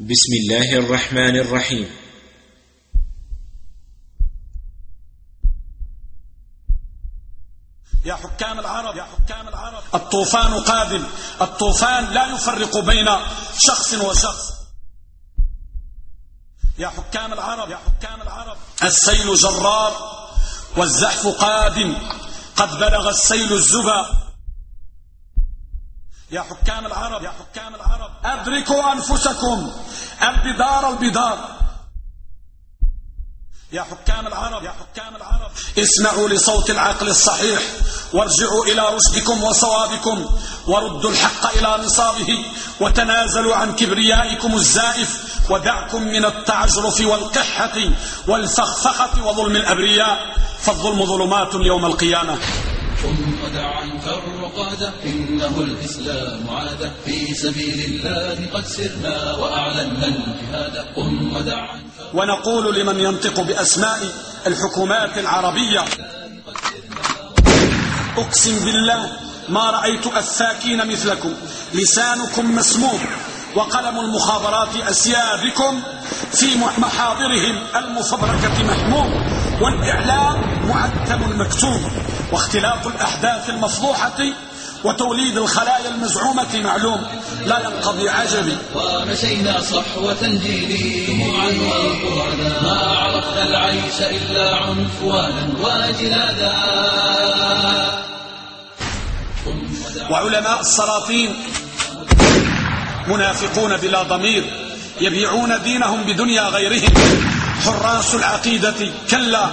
بسم الله الرحمن الرحيم. يا حكام العرب يا حكام العرب. الطوفان قادم. الطوفان لا يفرق بين شخص وشخص. يا حكام العرب يا حكام العرب. السيل جرار والزحف قادم. قد بلغ السيل الزبا. يا حكام العرب يا حكام العرب. أدركوا أنفسكم. البدار البدار. يا حكام العرب يا حكام العرب. اسمعوا لصوت العقل الصحيح. وارجعوا إلى رشدكم وصوابكم. وردوا الحق إلى نصابه. وتنازلوا عن كبريائكم الزائف. ودعكم من التعجرف والقحة والفخفخة وظلم الأبرياء. فالظلم ظلمات يوم القيامة. ثم دع عنك الرقاد إنه الإسلام عاد في سبيل الله قد سرنا وأعلنا الجهاد. ودع عنك ونقول لمن ينطق بأسماء الحكومات العربية أقسم بالله ما رأيت أفاكين مثلكم. لسانكم مسموم وقلم المخابرات أسيادكم في محاضرهم المفبركة محموم. والإعلام معتم مكتوم واختلاط الأحداث المفضوحة وتوليد الخلايا المزعومة معلوم لا ينقضي عجبي ومشينا صحوة جيلي دموعا وقرانا ما عرفنا العيش إلا عنفوانا وجلادا. وعلماء السلاطين منافقون بلا ضمير يبيعون دينهم بدنيا غيرهم. حراس العقيدة كلا.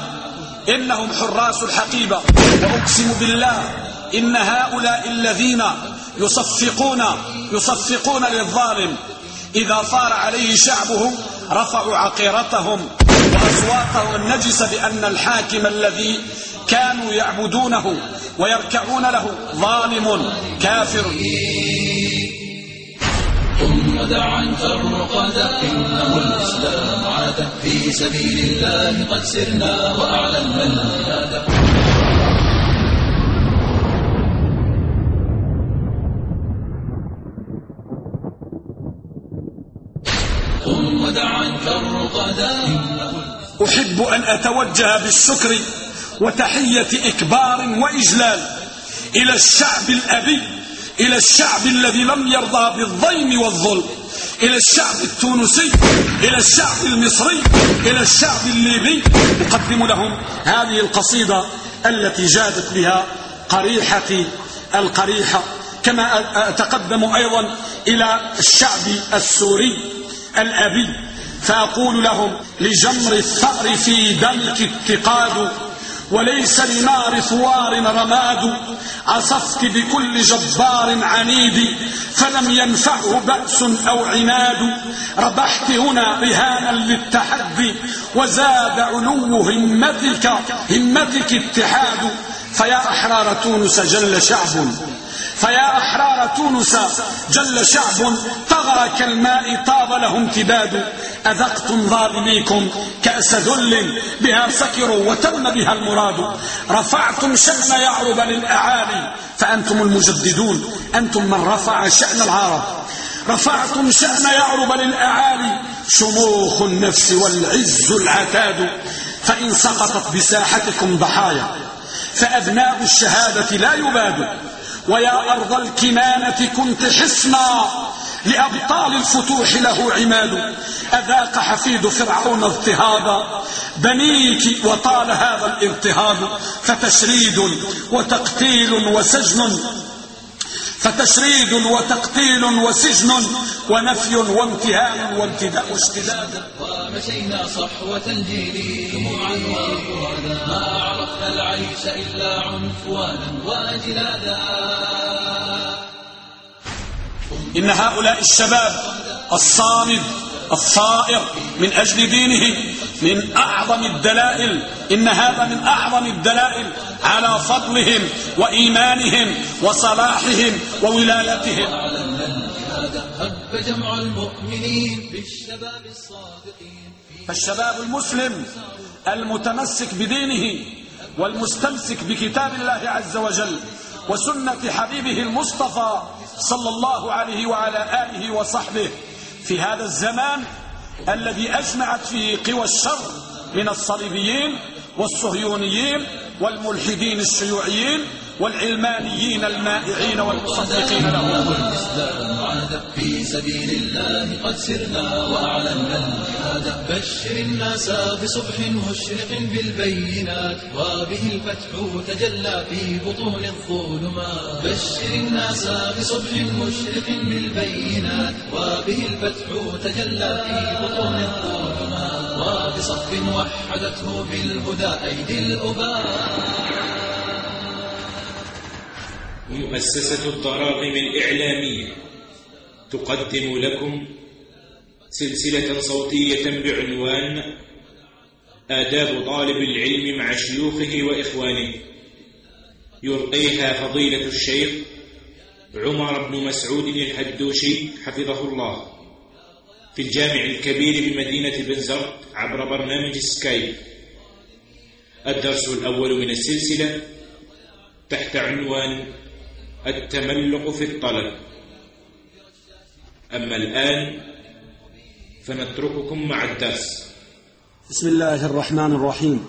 إنهم حراس الحقيبة. وأقسم بالله إن هؤلاء الذين يصفقون يصفقون للظالم إذا صار عليه شعبه رفعوا عقيرتهم وأصواتهم النجسة بأن الحاكم الذي كانوا يعبدونه ويركعون له ظالم كافر. عنك الرقاد إنه الإسلام عاد. في سبيل الله قد سرنا وأعلنا عنك الرقاد أحب أن أتوجه بالشكر وتحية إكبار وإجلال إلى الشعب الأبي إلى الشعب الذي لم يرضى بالضيم والظلم إلى الشعب التونسي إلى الشعب المصري إلى الشعب الليبي. أقدم لهم هذه القصيدة التي جادت بها قريحتي القريحة كما أتقدم أيضا إلى الشعب السوري الأبي. فأقول لهم لجمر الثأر في دمك اتقاد وليس لنار ثوار رماد. عصفت بكل جبار عنيد فلم ينفعه بأس أو عناد. ربحت هنا رهانا للتحدي وزاد علو همتك همتك اتحاد. فيا أحرار تونس جل شعب. فيا أحرار تونس جل شعب طغى كالماء طاب له امتداد. أذقتم ظالميكم كأس ذل بها سكروا وتم بها المراد. رفعتم شأن يعرب للأعالي فأنتم المجددون أنتم من رفع شأن العرب. رفعتم شأن يعرب للأعالي شموخ النفس والعز العتاد. فإن سقطت بساحتكم ضحايا فأبناء الشهادة لا يباد. ويا أرض الكنانة كنت حصنا لأبطال الفتوح له عماد أذاق حفيد فرعون اضطهادا بنيك وطال هذا الاضطهاد فتشريد وتقتيل وسجن فتشريد وتقتيل وسجن ونفي وامتهان وامتداء واشتداد ومشينا صحوة الجيل دموعا وفرادا ما عرفنا العيش إلا عنفوانا وجلادا. إن هؤلاء الشباب الصامد الثائر من أجل دينه من أعظم الدلائل إن هذا من أعظم الدلائل على فضلهم وإيمانهم وصلاحهم الصادقين فالشباب المسلم المتمسك بدينه والمستمسك بكتاب الله عز وجل وسنة حبيبه المصطفى صلى الله عليه وعلى آله وصحبه في هذا الزمان الذي أجمعت فيه قوى الشر من الصليبيين والصهيونيين والملحدين الشيوعيين والعلمانيين المائعين والمصدقين له الإسلام عاد في سبيل الله قد سرنا وأعلنا. الجهاد بشر الناس بصبح مشرق بالبينات وبه الفتح تجلى في بطون الظلمات. بشر الناس بصبح مشرق بالبينات وبه الفتح تجلى في بطون الظلمات. وبصف وحدته بالهدى أيدي الأباء. مؤسسة الضراغم الإعلامية. تقدم لكم سلسلة صوتية بعنوان آداب طالب العلم مع شيوخه وإخوانه. يلقيها فضيلة الشيخ عمر بن مسعود الحدوشي حفظه الله. في الجامع الكبير بمدينة بنزرت عبر برنامج سكايب. الدرس الأول من السلسلة تحت عنوان التملق في الطلب. أما الآن فنترككم مع الدرس. بسم الله الرحمن الرحيم.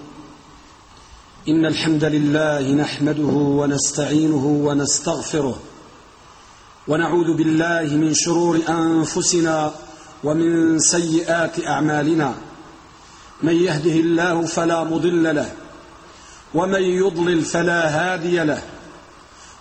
إن الحمد لله نحمده ونستعينه ونستغفره ونعوذ بالله من شرور أنفسنا ومن سيئات أعمالنا. من يهده الله فلا مضل له ومن يضلل فلا هادي له.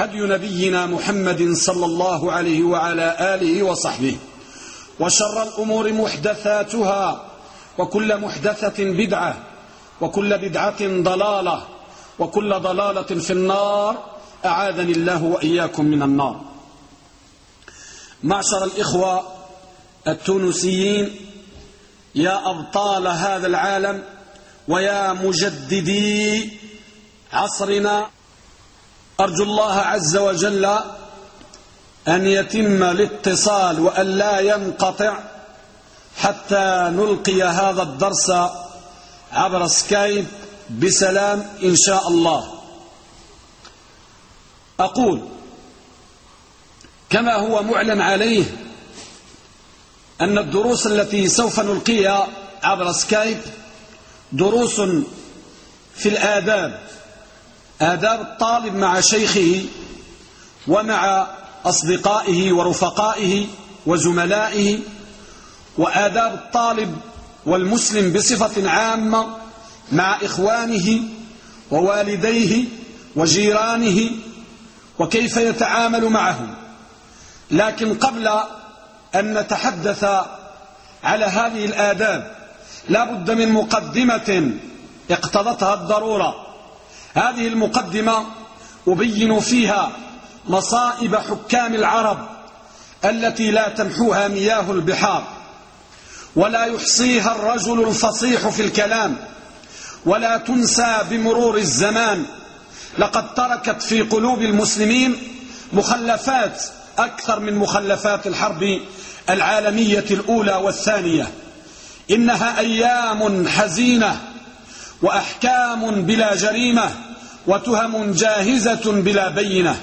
هدي نبينا محمد صلى الله عليه وعلى آله وصحبه. وشر الأمور محدثاتها وكل محدثة بدعة وكل بدعة ضلالة وكل ضلالة في النار. أعاذني الله وإياكم من النار. معشر الإخوة التونسيين يا أبطال هذا العالم ويا مجددي عصرنا أرجو الله عز وجل أن يتم الاتصال وأن لا ينقطع حتى نلقي هذا الدرس عبر سكايب بسلام إن شاء الله. أقول كما هو معلن عليه أن الدروس التي سوف نلقيها عبر سكايب دروس في الآداب آداب الطالب مع شيخه ومع أصدقائه ورفقائه وزملائه وآداب الطالب والمسلم بصفة عامة مع إخوانه ووالديه وجيرانه وكيف يتعامل معهم. لكن قبل أن نتحدث على هذه الآداب لا بد من مقدمة اقتضتها الضرورة. هذه المقدمة أبين فيها مصائب حكام العرب التي لا تمحوها مياه البحار ولا يحصيها الرجل الفصيح في الكلام ولا تنسى بمرور الزمان لقد تركت في قلوب المسلمين مخلفات أكثر من مخلفات الحرب العالمية الأولى والثانية إنها أيام حزينة وأحكام بلا جريمة وتهم جاهزة بلا بينة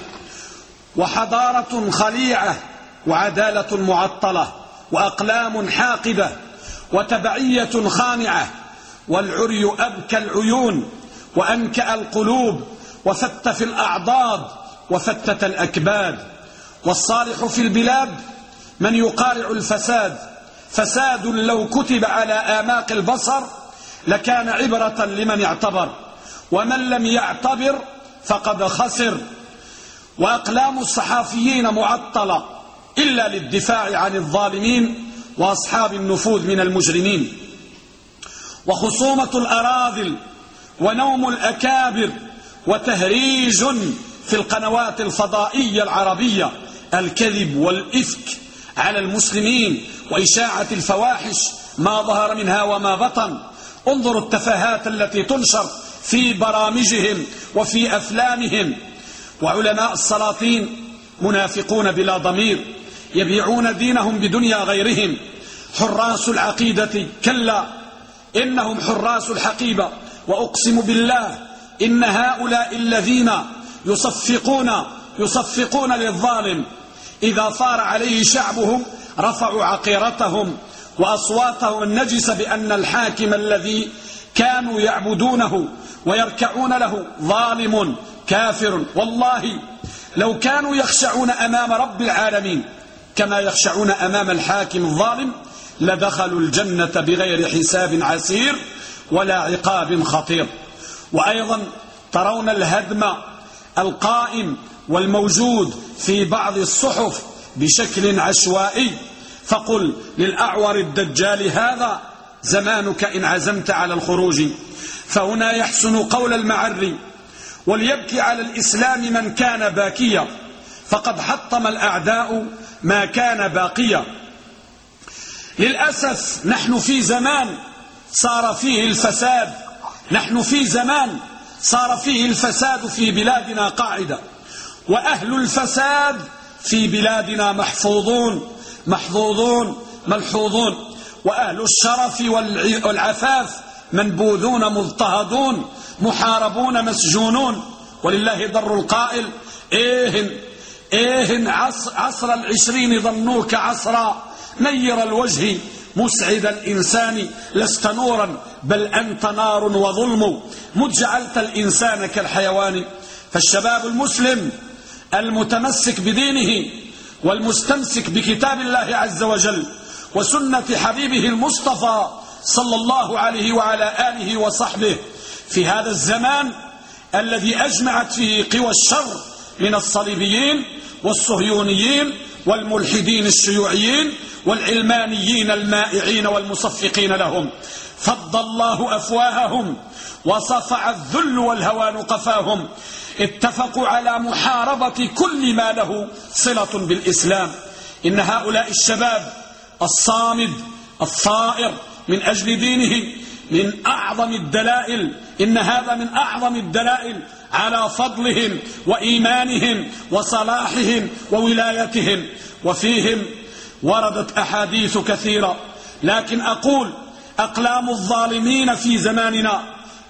وحضارة خليعة وعدالة معطلة وأقلام حاقبة وتبعية خانعة والعري أبكى العيون وأنكأ القلوب وفت في الأعضاد وفتت الأكباد والصالح في البلاد من يقارع الفساد فساد لو كتب على آماق البصر لكان عبرة لمن اعتبر ومن لم يعتبر فقد خسر. وأقلام الصحافيين معطلة إلا للدفاع عن الظالمين وأصحاب النفوذ من المجرمين. وخصومة الأراذل ونوم الأكابر وتهريج في القنوات الفضائية العربية الكذب والإفك على المسلمين وإشاعة الفواحش ما ظهر منها وما بطن. انظروا التفاهات التي تنشر في برامجهم وفي أفلامهم. وعلماء السلاطين منافقون بلا ضمير يبيعون دينهم بدنيا غيرهم. حراس العقيدة كلا إنهم حراس الحقيبة. وأقسم بالله إن هؤلاء الذين يصفقون يصفقون للظالم إذا ثار عليه شعبهم رفعوا عقيرتهم. وأصواتهم النجسة بأن الحاكم الذي كانوا يعبدونه ويركعون له ظالم كافر. والله لو كانوا يخشعون أمام رب العالمين كما يخشعون أمام الحاكم الظالم لدخلوا الجنة بغير حساب عسير ولا عقاب خطير. وأيضا ترون الهدم القائم والموجود في بعض الصحف بشكل عشوائي. فقل للأعور الدجال هذا زمانك إن عزمت على الخروج. فهنا يحسن قول المعري وليبكي على الإسلام من كان باكيا. فقد حطم الأعداء ما كان باقيا. للأسف نحن في زمان صار فيه الفساد. نحن في زمان صار فيه الفساد في بلادنا قاعدة. وأهل الفساد في بلادنا محفوظون. محظوظون ملحوظون. وأهل الشرف والعفاف منبوذون مضطهدون محاربون مسجونون. ولله در القائل إيه إيه عصر, عصر العشرين ظنوك عصرا. نير الوجه مسعد الإنسان لست نورا بل أنت نار وظلم. مذ جعلت الإنسان كالحيوان. فالشباب المسلم المتمسك بدينه والمستمسك بكتاب الله عز وجل وسنة حبيبه المصطفى صلى الله عليه وعلى آله وصحبه في هذا الزمان الذي أجمعت فيه قوى الشر من الصليبيين والصهيونيين والملحدين الشيوعيين والعلمانيين المائعين والمصفقين لهم. فض الله أفواههم وصفع الذل والهوان قفاهم اتفقوا على محاربة كل ما له صلة بالإسلام. إن هؤلاء الشباب الصامد الثائر من أجل دينه من أعظم الدلائل إن هذا من أعظم الدلائل على فضلهم وإيمانهم وصلاحهم وولايتهم. وفيهم وردت أحاديث كثيرة. لكن أقول أقلام الظالمين في زماننا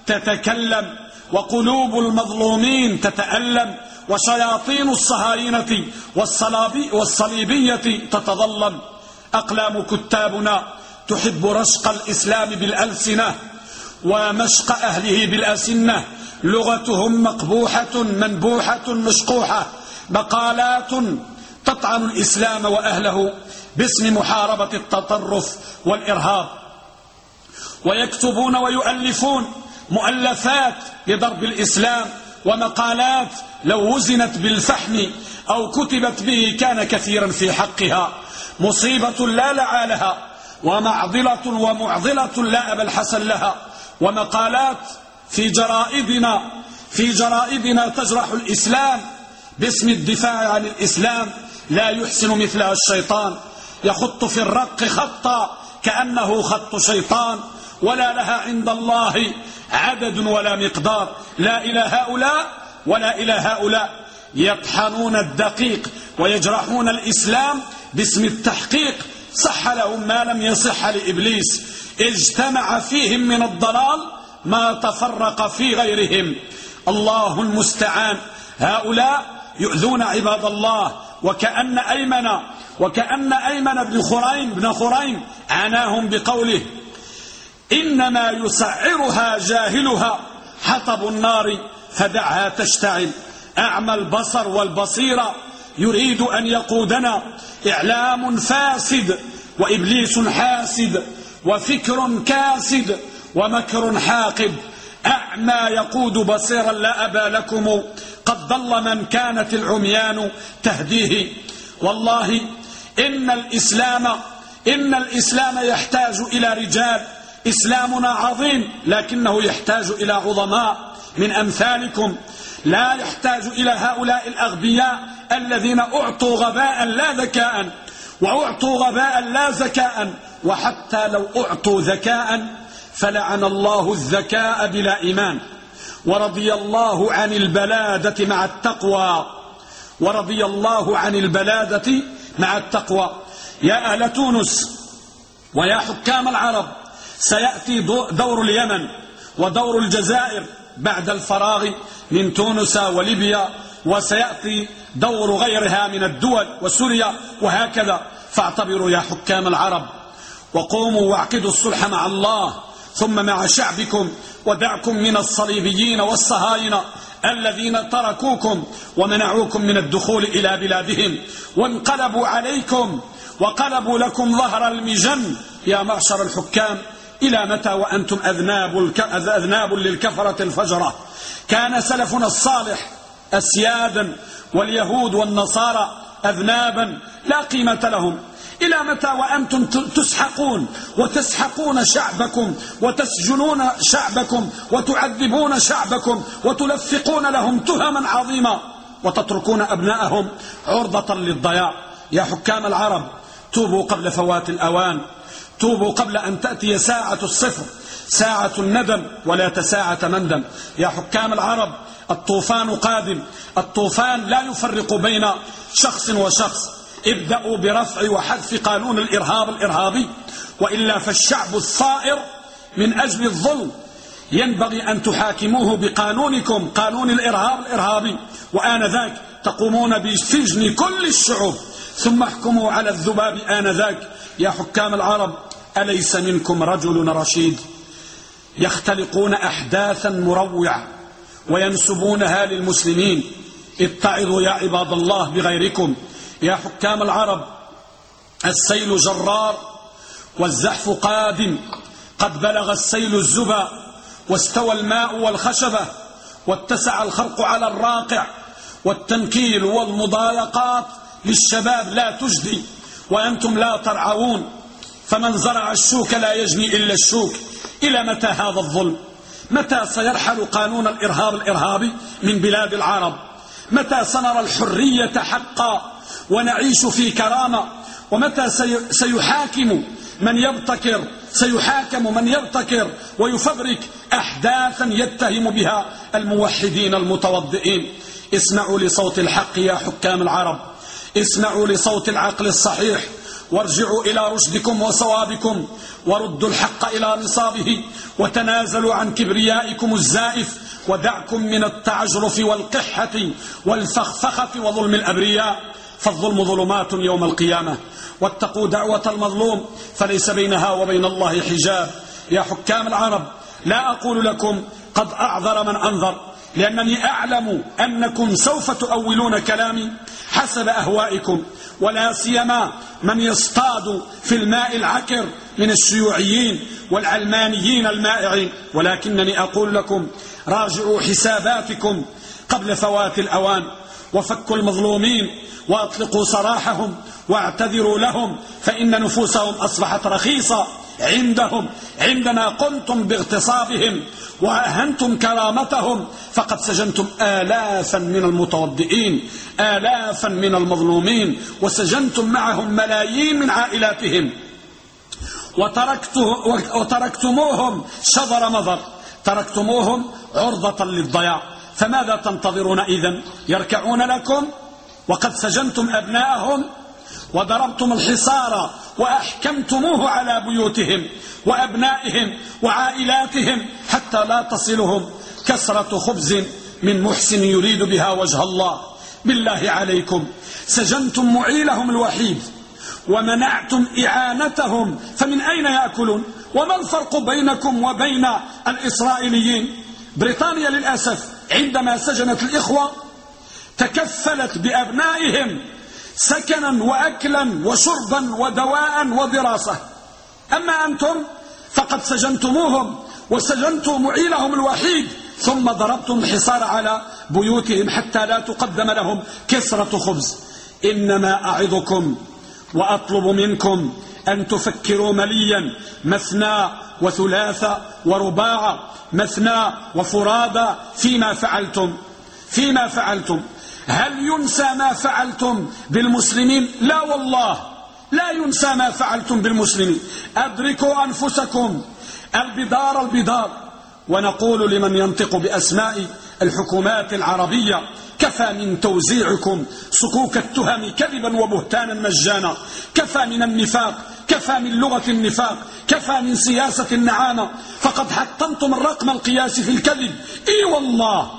تتكلم وقلوب المظلومين تتألم وشياطين الصهاينة والصليبية تتظلم. أقلام كتابنا تحب رشق الإسلام بالألسنة ومشق أهله بالأسنة. لغتهم مقبوحة منبوحة مشقوحة. مقالات تطعن الإسلام وأهله باسم محاربة التطرف والإرهاب. ويكتبون ويؤلفون مؤلفات لضرب الإسلام ومقالات لو وزنت بالفحم أو كتبت به كان كثيرا في حقها. مصيبة لا لعى لها ومعضلة ومعضلة لا أبا الحسن لها. ومقالات في جرائدنا في جرائدنا تجرح الإسلام. باسم الدفاع عن الإسلام لا يحسن مثلها الشيطان. يخط في الرق خطا كأنه خط شيطان. ولا لها عند الله عدد ولا مقدار. لا إلى هؤلاء ولا إلى هؤلاء. يطحنون الدقيق ويجرحون الإسلام باسم التحقيق. صح لهم ما لم يصح لإبليس. اجتمع فيهم من الضلال ما تفرق في غيرهم. الله المستعان. هؤلاء يؤذون عباد الله. وكأن أيمن وكأن أيمن بن خريم بن خريم عناهم بقوله إنما يسعرها جاهلها. حطب النار فدعها تشتعل. أعمى البصر والبصيرة يريد أن يقودنا. إعلام فاسد وإبليس حاسد وفكر كاسد ومكر حاقد. أعمى يقود بصيرا لا أبا لكم. قد ضل من كانت العميان تهديه. والله إن الإسلام إن الإسلام يحتاج إلى رجال. إسلامنا عظيم لكنه يحتاج إلى عظماء من أمثالكم. لا يحتاج إلى هؤلاء الأغبياء الذين أعطوا غباء لا ذكاء وأعطوا غباء لا ذكاء وحتى لو أعطوا ذكاء فلعن الله الذكاء بلا إيمان. ورضي الله عن البلادة مع التقوى. ورضي الله عن البلادة مع التقوى. يا أهل تونس ويا حكام العرب سيأتي دور اليمن ودور الجزائر بعد الفراغ من تونس وليبيا وسيأتي دور غيرها من الدول وسوريا وهكذا. فاعتبروا يا حكام العرب وقوموا واعقدوا الصلح مع الله ثم مع شعبكم ودعكم من الصليبيين والصهاينة الذين تركوكم ومنعوكم من الدخول إلى بلادهم. وانقلبوا عليكم وقلبوا لكم ظهر المجن. يا معشر الحكام إلى متى وأنتم أذناب, أذناب للكفرة الفجرة؟ كان سلفنا الصالح أسيادا واليهود والنصارى أذنابا لا قيمة لهم. إلى متى وأنتم تسحقون وتسحقون شعبكم وتسجنون شعبكم وتعذبون شعبكم وتلفقون لهم تهما عظيمة وتتركون أبناءهم عرضة للضياع. يا حكام العرب توبوا قبل فوات الأوان. توبوا قبل أن تأتي ساعة الصفر ساعة الندم ولا تساعة مندم. يا حكام العرب الطوفان قادم. الطوفان لا يفرق بين شخص وشخص. ابدأوا برفع وحذف قانون الإرهاب الإرهابي. وإلا فالشعب الثائر من أجل الظلم. ينبغي أن تحاكموه بقانونكم قانون الإرهاب الإرهابي. وآنذاك تقومون بسجن كل الشعوب. ثم احكموا على الذباب آنذاك يا حكام العرب أليس منكم رجل رشيد؟ يختلقون أحداثا مروعة وينسبونها للمسلمين. اتعظوا يا عباد الله بغيركم. يا حكام العرب السيل جرار والزحف قادم قد بلغ السيل الزبا واستوى الماء والخشبة واتسع الخرق على الراقع والتنكيل والمضايقات للشباب لا تجدي وأنتم لا ترعون. فمن زرع الشوك لا يجني إلا الشوك. إلى متى هذا الظلم؟ متى سيرحل قانون الإرهاب الإرهابي من بلاد العرب؟ متى سنرى الحرية حقا ونعيش في كرامة؟ ومتى سيحاكم من يبتكر؟ سيحاكم من يبتكر ويفبرك أحداثا يتهم بها الموحدين المتوضئين. اسمعوا لصوت الحق يا حكام العرب. اسمعوا لصوت العقل الصحيح. وارجعوا إلى رشدكم وصوابكم وردوا الحق إلى نصابه وتنازلوا عن كبريائكم الزائف ودعكم من التعجرف والقحة والفخفخة وظلم الأبرياء. فالظلم ظلمات يوم القيامة. واتقوا دعوة المظلوم فليس بينها وبين الله حجاب. يا حكام العرب لا أقول لكم قد أعذر من أنذر لأنني أعلم أنكم سوف تؤولون كلامي حسب أهوائكم. ولا سيما من يصطاد في الماء العكر من الشيوعيين والعلمانيين المائعين. ولكنني أقول لكم راجعوا حساباتكم قبل فوات الأوان وفكوا المظلومين وأطلقوا سراحهم واعتذروا لهم فإن نفوسهم أصبحت رخيصة. عندهم عندما قمتم باغتصابهم وأهنتم كرامتهم فقد سجنتم آلافا من المتوضئين آلافا من المظلومين وسجنتم معهم ملايين من عائلاتهم. وتركتموهم شذر مضر تركتموهم عرضة للضياع. فماذا تنتظرون إذن؟ يركعون لكم؟ وقد سجنتم أبناءهم وضربتم الحصار وأحكمتموه على بيوتهم وأبنائهم وعائلاتهم حتى لا تصلهم كسرة خبز من محسن يريد بها وجه الله. بالله عليكم سجنتم معيلهم الوحيد ومنعتم إعانتهم. فمن أين يأكلون؟ وما الفرق بينكم وبين الإسرائيليين؟ بريطانيا للأسف عندما سجنت الإخوة تكفلت بأبنائهم سكنا وأكلا وشربا ودواء ودراسة. أما أنتم فقد سجنتموهم وسجنتم معيلهم الوحيد ثم ضربتم الحصار على بيوتهم حتى لا تقدم لهم كسرة خبز. إنما أعظكم وأطلب منكم أن تفكروا مليا مثنى وثلاث ورباع مثنى وفرادى فيما فعلتم فيما فعلتم. هل ينسى ما فعلتم بالمسلمين؟ لا والله. لا ينسى ما فعلتم بالمسلمين. أدركوا أنفسكم. البدار البدار. ونقول لمن ينطق بأسماء الحكومات العربية كفى من توزيعكم صكوك التهم كذبا وبهتانا مجانا. كفى من النفاق. كفى من لغة النفاق. كفى من سياسة النعامة. فقد حطمتم الرقم القياسي في الكذب. إي والله.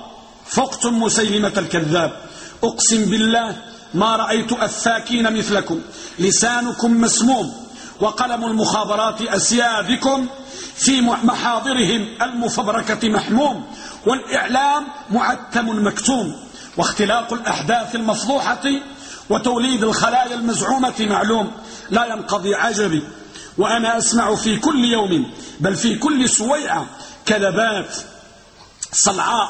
فقتم مسيلمة الكذاب. أقسم بالله ما رأيت أفاكين مثلكم. لسانكم مسموم وقلم المخابرات أسيادكم في محاضرهم المفبركة محموم والإعلام معتم مكتوم. واختلاق الأحداث المفضوحة وتوليد الخلايا المزعومة معلوم. لا ينقضي عجبي وأنا أسمع في كل يوم بل في كل سويعة كذبات صلعاء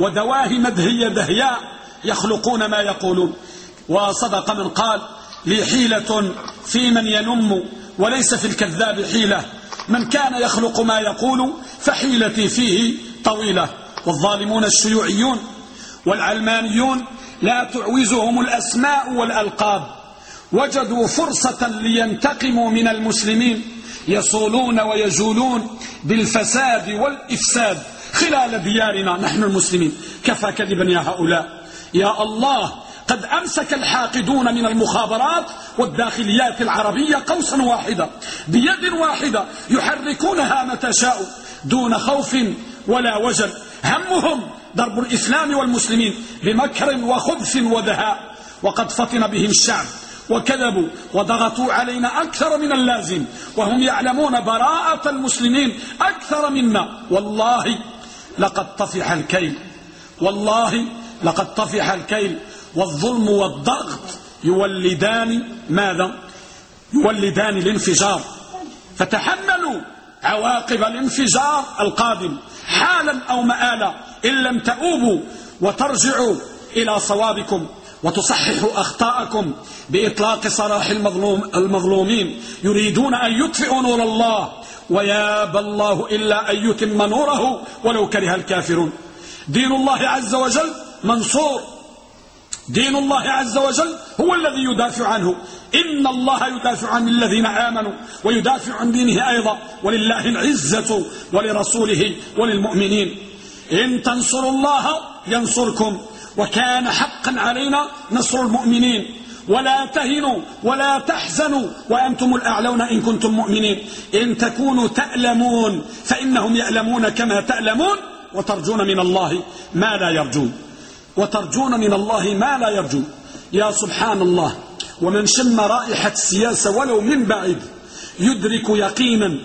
ودواهي مدهية دهياء. يخلقون ما يقولون. وصدق من قال لي حيلة في من ينم وليس في الكذاب حيلة. من كان يخلق ما يقول فحيلتي فيه طويلة. والظالمون الشيوعيون والعلمانيون لا تعوزهم الأسماء والألقاب. وجدوا فرصة لينتقموا من المسلمين يصولون ويجولون بالفساد والإفساد خلال ديارنا. نحن المسلمين. كفى كذبا يا هؤلاء. يا الله قد أمسك الحاقدون من المخابرات والداخليات العربية قوسا واحدة بيد واحدة يحركونها متى شاءوا دون خوف ولا وجل. همهم ضرب الإسلام والمسلمين بمكر وخبث ودهاء. وقد فطن بهم الشعب وكذبوا وضغطوا علينا أكثر من اللازم وهم يعلمون براءة المسلمين أكثر منا. والله لقد طفح الكيل والله لقد طفح الكيل والظلم والضغط يولدان ماذا؟ يولدان الانفجار. فتحملوا عواقب الانفجار القادم حالا أو مآلا إن لم تؤوبوا وترجعوا إلى صوابكم وتصححوا أخطاءكم بإطلاق سراح المظلوم المظلومين. يريدون أن يطفئوا نور الله. ويابى الله إلا أن يتم نوره ولو كره الكافرون. دين الله عز وجل منصور. دين الله عز وجل هو الذي يدافع عنه. إن الله يدافع عن الذين آمنوا ويدافع عن دينه أيضا. ولله العزة ولرسوله وللمؤمنين. إن تنصروا الله ينصركم. وكان حقا علينا نصر المؤمنين. ولا تهنوا ولا تحزنوا وأنتم الأعلون إن كنتم مؤمنين. إن تكونوا تألمون فإنهم يألمون كما تألمون وترجون من الله ما لا يرجون. وترجون من الله ما لا يرجون يا سبحان الله ومن شم رائحة السياسة ولو من بعيد يدرك يقينا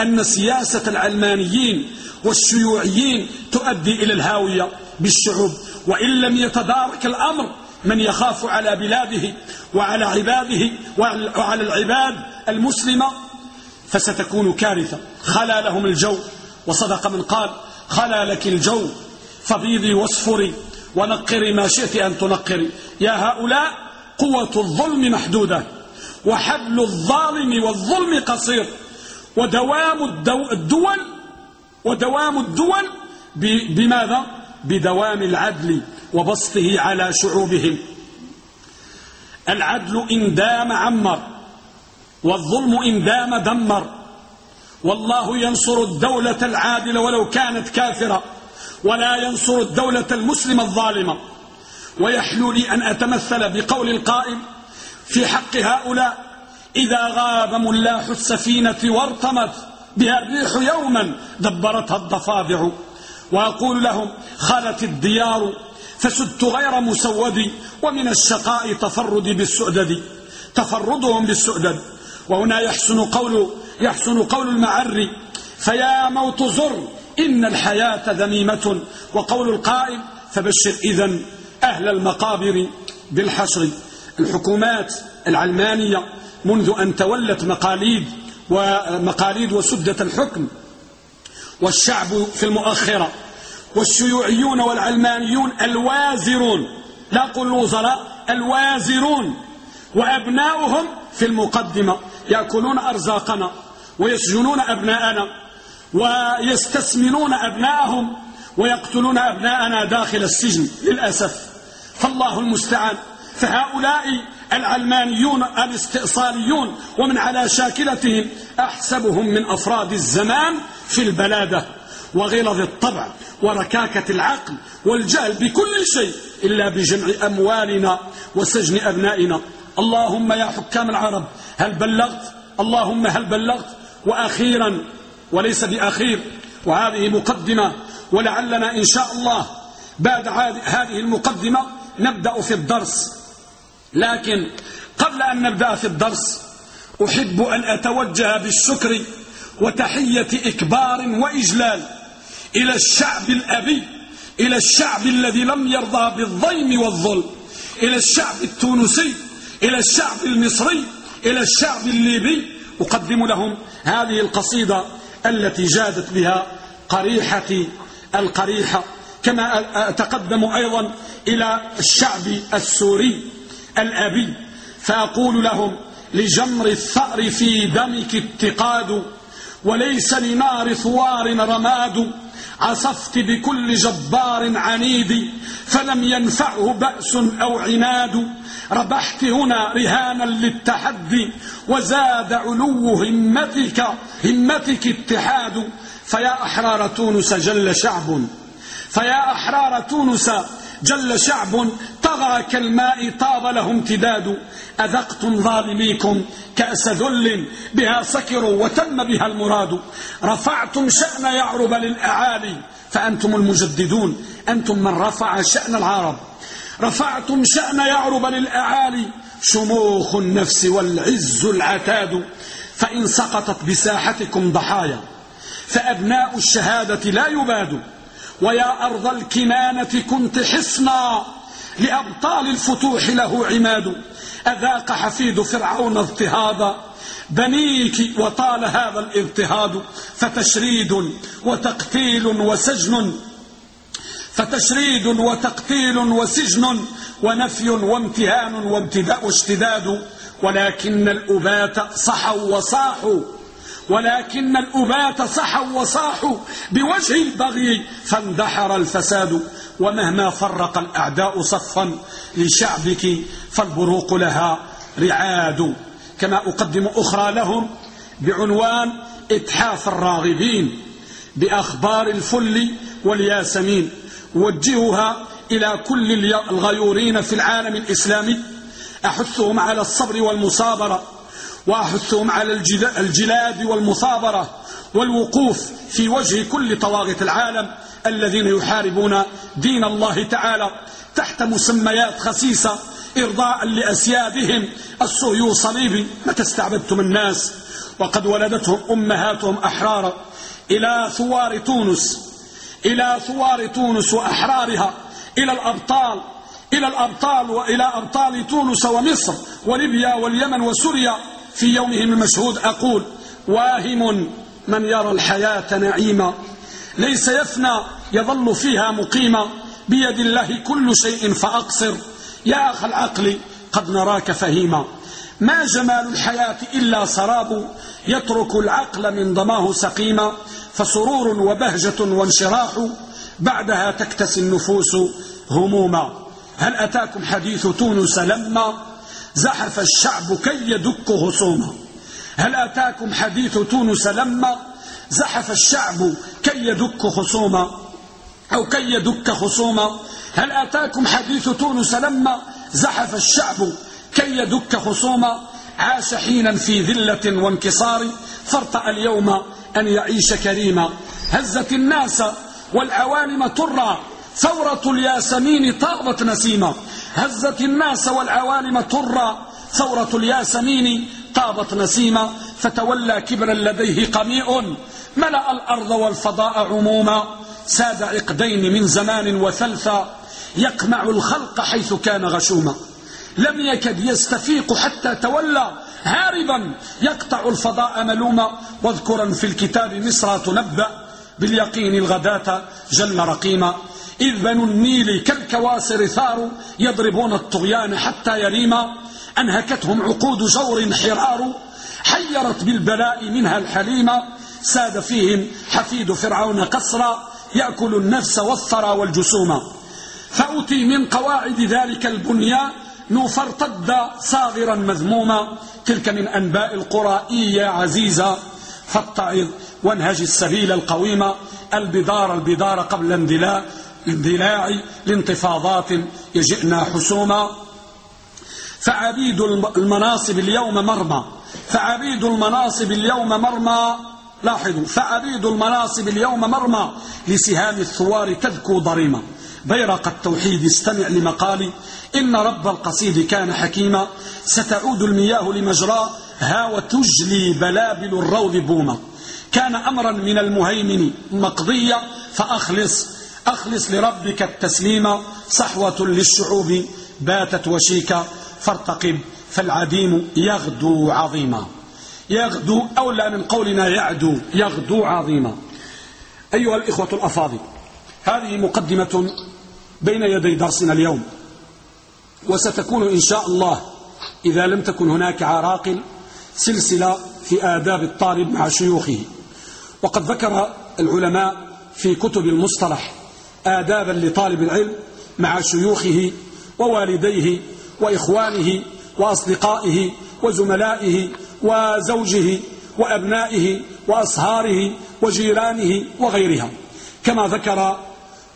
أن سياسة العلمانيين والشيوعيين تؤدي إلى الهاوية بالشعوب وإن لم يتدارك الأمر من يخاف على بلاده وعلى عباده وعلى العباد المسلمة فستكون كارثة. خلا لهم الجو وصدق من قال خلا لك الجو فبيضي واصفري. ونقري ما شئت أن تنقري يا هؤلاء قوة الظلم محدودة وحبل الظالم والظلم قصير ودوام الدول ودوام الدول بماذا؟ بدوام العدل وبسطه على شعوبهم. العدل إن دام عمر والظلم إن دام دمر. والله ينصر الدولة العادلة ولو كانت كافرة. ولا ينصر الدولة المسلمة الظالمة. ويحلو لي أن أتمثل بقول القائل في حق هؤلاء إذا غاب ملاح السفينة وارتمت بها الريح يوما دبرتها الضفادع. وأقول لهم خلت الديار فسدت غير مسود ومن الشقاء تفردي بالسؤدد. تفردهم بالسؤدد. وهنا يحسن قول يحسن قول المعري فيا موت زر إن الحياة ذميمة وقول القائل فبشر إذا أهل المقابر بالحشر. الحكومات العلمانية منذ أن تولت مقاليد ومقاليد وسدة الحكم والشعب في المؤخرة والشيوعيون والعلمانيون الوازرون لا أقول الوزراء الوازرون وأبناؤهم في المقدمة يأكلون أرزاقنا ويسجنون أبناءنا. ويستسمنون أبناءهم ويقتلون أبناءنا داخل السجن للأسف. فالله المستعان. فهؤلاء العلمانيون الاستئصاليون ومن على شاكلتهم أحسبهم من أفراد الزمان في البلادة وغلظ الطبع وركاكة العقل والجهل بكل شيء إلا بجمع أموالنا وسجن أبنائنا. اللهم يا حكام العرب هل بلغت؟ اللهم هل بلغت؟ وأخيرا وليس بأخير. وهذه مقدمة ولعلنا إن شاء الله بعد هذه المقدمة نبدأ في الدرس. لكن قبل أن نبدأ في الدرس أحب أن أتوجه بالشكر وتحية إكبار وإجلال إلى الشعب الأبي إلى الشعب الذي لم يرضى بالظلم والظلم إلى الشعب التونسي إلى الشعب المصري إلى الشعب الليبي. أقدم لهم هذه القصيدة التي جادت بها قريحة القريحة كما أتقدم أيضا إلى الشعب السوري الأبي فأقول لهم لجمر الثأر في دمك اتقاد وليس لنار ثوار رماد عصفت بكل جبار عنيد فلم ينفعه بأس أو عناد. ربحت هنا رهانا للتحدي وزاد علو همتك همتك اتحاد. فيا أحرار تونس جل شعب. فيا أحرار تونس جل شعب. طغى كالماء طاب له امتداد. أذقتم ظالميكم كأس ذل بها سكروا وتم بها المراد. رفعتم شأن يعرب للأعالي. فأنتم المجددون أنتم من رفع شأن العرب. رفعتم شأن يعرب للأعالي شموخ النفس والعز العتاد. فإن سقطت بساحتكم ضحايا فأبناء الشهادة لا يباد. ويا أرض الكنانة كنت حصنا لأبطال الفتوح له عماد. أذاق حفيد فرعون اضطهادا. بنيك وطال هذا الاضطهاد فتشريد وتقتيل وسجن فتشريد وتقتيل وسجن ونفي وامتهان وامتداء واشتداد ولكن الأبات صحوا وصاحوا ولكن الأبات صحوا وصاحوا بوجه البغي فاندحر الفساد ومهما فرق الأعداء صفا لشعبك فالبروق لها رعاد. كما أقدم أخرى لهم بعنوان إتحاف الراغبين بأخبار الفل والياسمين. وجهها إلى كل الغيورين في العالم الإسلامي. أحثهم على الصبر والمصابرة وأحثهم على الجلاد والمثابرة والوقوف في وجه كل طواغيت العالم الذين يحاربون دين الله تعالى تحت مسميات خسيسة إرضاء لأسيادهم. الصهيو صليبي متى استعبدتم الناس؟ وقد ولدتهم أمهاتهم أحرارا إلى ثوار تونس. إلى ثوار تونس وأحرارها إلى الأبطال إلى الأبطال وإلى أبطال تونس ومصر وليبيا واليمن وسوريا. في يومهم المشهود أقول واهم من يرى الحياة نعيما ليس يفنى يظل فيها مقيما بيد الله كل شيء فأقصر. يا أخ العقل قد نراك فهيما. ما جمال الحياة إلا سراب يترك العقل من ضماه سقيما فسرور وبهجة وانشراح بعدها تكتسي النفوس هموما. هل أتاكم حديث تونس لما زحف الشعب كي يدك خصوما هل أتاكم حديث تونس لما زحف الشعب كي يدك خصوما أو كي يدك خصوما هل أتاكم حديث تونس لما زحف الشعب كي يدك خصوما عاش حينا في ذلة وانكسار فارتأى اليوم أن يعيش كريما. هزت الناس والعوالم ترى ثورة الياسمين طابت نسيما. هزت الناس والعوالم ترى ثورة الياسمين طابت نسيما. فتولى كبرا لديه قميء ملأ الأرض والفضاء عموما. ساد عقدين من زمان وثلثا يقمع الخلق حيث كان غشوما. لم يكد يستفيق حتى تولى هاربا يقطع الفضاء ملوما. واذكرا في الكتاب مصر تنبأ باليقين الغداة جل رقيما. إذ بنو النيل كالكواسر ثاروا يضربون الطغيان حتى يريما أنهكتهم عقود جور حرار. حيرت بالبلاء منها الحليمة ساد فيهم حفيد فرعون قصرا يأكل النفس والثرى والجسوم. فأتي من قواعد ذلك البنيان نوف ارتد صاغرا مذموما تلك من أنباء القرى يا عزيزة فاتعظ وانهج السبيل القويم البدار البدار قبل اندلاع اندلاع لانتفاضات يجئنا حسوما. فعبيد المناصب اليوم مرمى فعبيد المناصب اليوم مرمى. لاحظوا فعبيد المناصب اليوم مرمى لسهام الثوار تذكو ضريما. بيرق التوحيد استمع لمقالي إن رب القصيد كان حكيما. ستعود المياه لمجراها وتجلي بلابل الروض بوما. كان أمرا من المهيمن مقضية فأخلص أخلص لربك التسليم. صحوة للشعوب باتت وشيكا فارتقب فالعديم يغدو عظيما. يغدو أولى من قولنا يعدو يغدو عظيما. أيها الإخوة الأفاضل هذه مقدمة بين يدي درسنا اليوم. وستكون إن شاء الله إذا لم تكن هناك عراقل سلسلة في آداب الطالب مع شيوخه. وقد ذكر العلماء في كتب المصطلح آدابا لطالب العلم مع شيوخه ووالديه وإخوانه وأصدقائه وزملائه وزوجه وأبنائه وأصهاره وجيرانه وغيرها. كما ذكر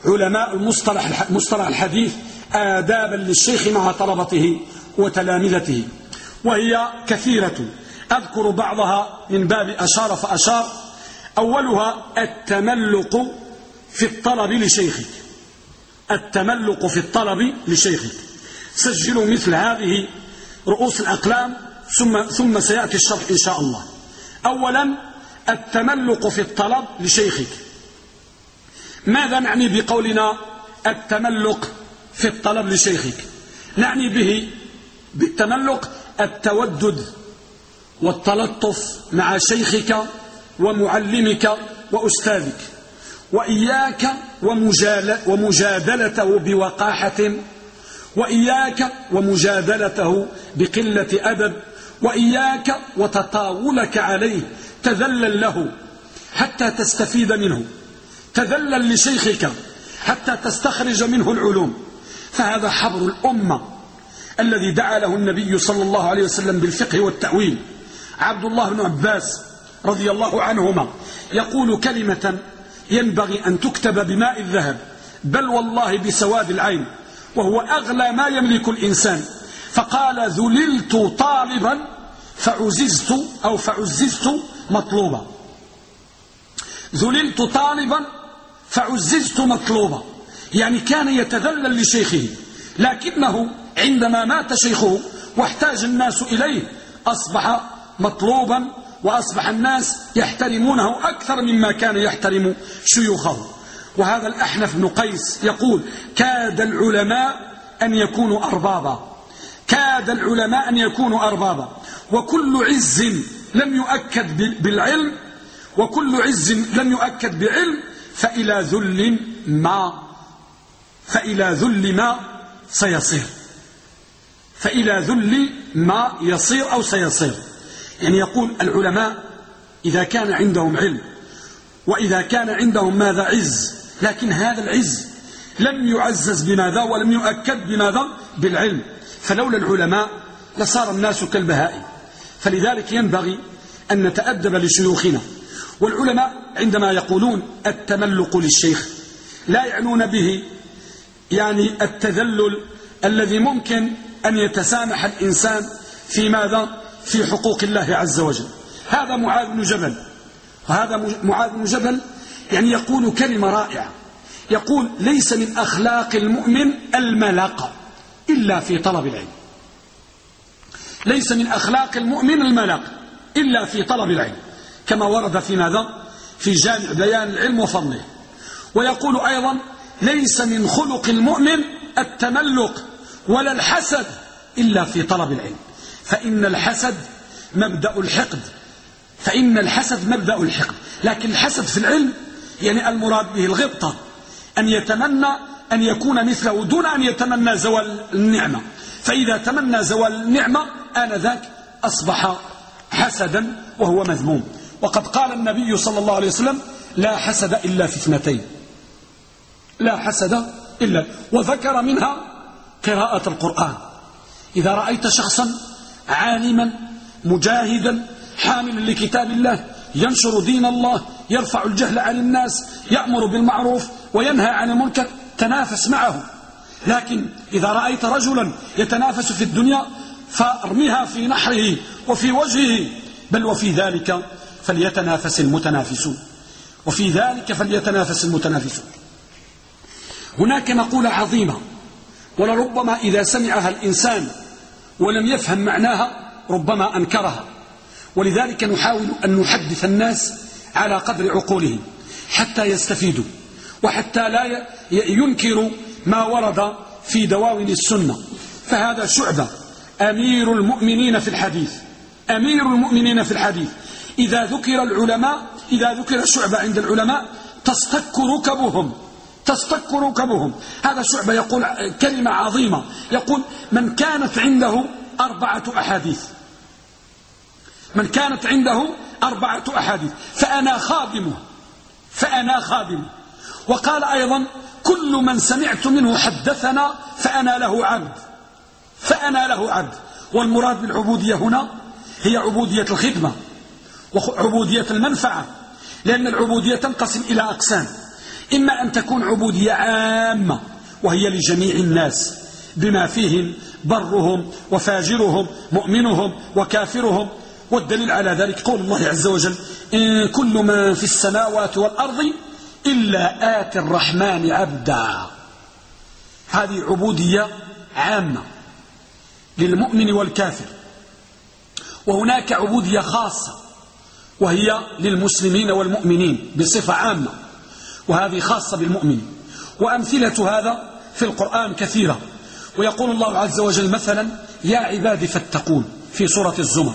علماء المصطلح, الحديث آدابا للشيخ مع طلبته وتلامذته وهي كثيرة. أذكر بعضها من باب أشار فأشار. أولها التملق في الطلب لشيخك. التملق في الطلب لشيخك. سجلوا مثل هذه رؤوس الأقلام ثم, ثم سيأتي الشرح إن شاء الله. أولا التملق في الطلب لشيخك. ماذا نعني بقولنا التملق؟ في الطلب لشيخك. نعني به بالتملق التودد والتلطف مع شيخك ومعلمك وأستاذك. وإياك ومجادلته بوقاحة وإياك ومجادلته بقلة أدب وإياك وتطاولك عليه تذلل له حتى تستفيد منه. تذلل لشيخك حتى تستخرج منه العلوم. فهذا حبر الأمة الذي دعا له النبي صلى الله عليه وسلم بالفقه والتأويل. عبد الله بن عباس رضي الله عنهما يقول كلمة ينبغي أن تكتب بماء الذهب بل والله بسواد العين وهو أغلى ما يملك الإنسان. فقال ذللت طالبا فعززت أو فعززت مطلوبا. ذللت طالبا فعززت مطلوبا. يعني كان يتذلل لشيخه لكنه عندما مات شيخه واحتاج الناس إليه أصبح مطلوبا وأصبح الناس يحترمونه أكثر مما كان يحترم شيوخه. وهذا الأحنف بن قيس يقول كاد العلماء أن يكونوا أربابا. كاد العلماء أن يكونوا أربابا. وكل عز لم يؤكد بالعلم وكل عز لم يؤكد بعلم فإلى ذل ما فإلى ذل ما سيصير. فإلى ذل ما يصير أو سيصير. يعني يقول العلماء إذا كان عندهم علم وإذا كان عندهم ماذا عز لكن هذا العز لم يعزز بماذا ولم يؤكد بماذا؟ بالعلم. فلولا العلماء لصار الناس كالبهائم. فلذلك ينبغي أن نتأدب لشيوخنا. والعلماء عندما يقولون التملق للشيخ لا يعنون به يعني التذلل الذي ممكن أن يتسامح الإنسان في ماذا؟ في حقوق الله عز وجل. هذا معاذ بن جبل. وهذا معاذ بن جبل يعني يقول كلمة رائعة. يقول ليس من أخلاق المؤمن الملق إلا في طلب العلم. ليس من أخلاق المؤمن الملق إلا في طلب العلم. كما ورد في ماذا؟ في جامع بيان العلم وفضله. ويقول أيضا ليس من خلق المؤمن التملق ولا الحسد إلا في طلب العلم. فإن الحسد مبدأ الحقد. فإن الحسد مبدأ الحقد. لكن الحسد في العلم يعني المراد به الغبطة. أن يتمنى أن يكون مثله دون أن يتمنى زوال النعمة. فإذا تمنى زوال النعمة آنذاك أصبح حسدا وهو مذموم. وقد قال النبي صلى الله عليه وسلم لا حسد إلا في اثنتين لا حسد إلا وذكر منها قراءة القرآن. إذا رأيت شخصا عالما مجاهدا حاملا لكتاب الله ينشر دين الله يرفع الجهل عن الناس يأمر بالمعروف وينهى عن المنكر تنافس معه. لكن إذا رأيت رجلا يتنافس في الدنيا فارميها في نحره وفي وجهه بل وفي ذلك فليتنافس المتنافسون. وفي ذلك فليتنافس المتنافسون. هناك مقولة عظيمة ولربما إذا سمعها الإنسان ولم يفهم معناها ربما أنكرها. ولذلك نحاول أن نحدث الناس على قدر عقولهم حتى يستفيدوا وحتى لا ينكروا ما ورد في دواوين السنة. فهذا شعبة أمير المؤمنين في الحديث أمير المؤمنين في الحديث. إذا ذكر العلماء إذا ذكر شعبة عند العلماء تصطك ركبهم. تصطك ركبهم. هذا شعبة يقول كلمة عظيمة. يقول من كانت عنده أربعة أحاديث. من كانت عنده أربعة أحاديث. فأنا خادمه فأنا خادمه وقال أيضا كل من سمعت منه حدثنا فأنا له عبد. فأنا له عبد. والمراد بالعبودية هنا هي عبودية الخدمة وعبودية المنفعة. لأن العبودية تنقسم إلى أقسام. إما أن تكون عبودية عامة وهي لجميع الناس بما فيهم برهم وفاجرهم مؤمنهم وكافرهم والدليل على ذلك قول الله عز وجل إن كل من في السماوات والأرض إلا آتي الرحمن عبدا. هذه عبودية عامة للمؤمن والكافر. وهناك عبودية خاصة وهي للمسلمين والمؤمنين بصفة عامة. وهذه خاصة بالمؤمن. وأمثلة هذا في القرآن كثيرة. ويقول الله عز وجل مثلا يا عبادي فاتقون في سورة الزمر.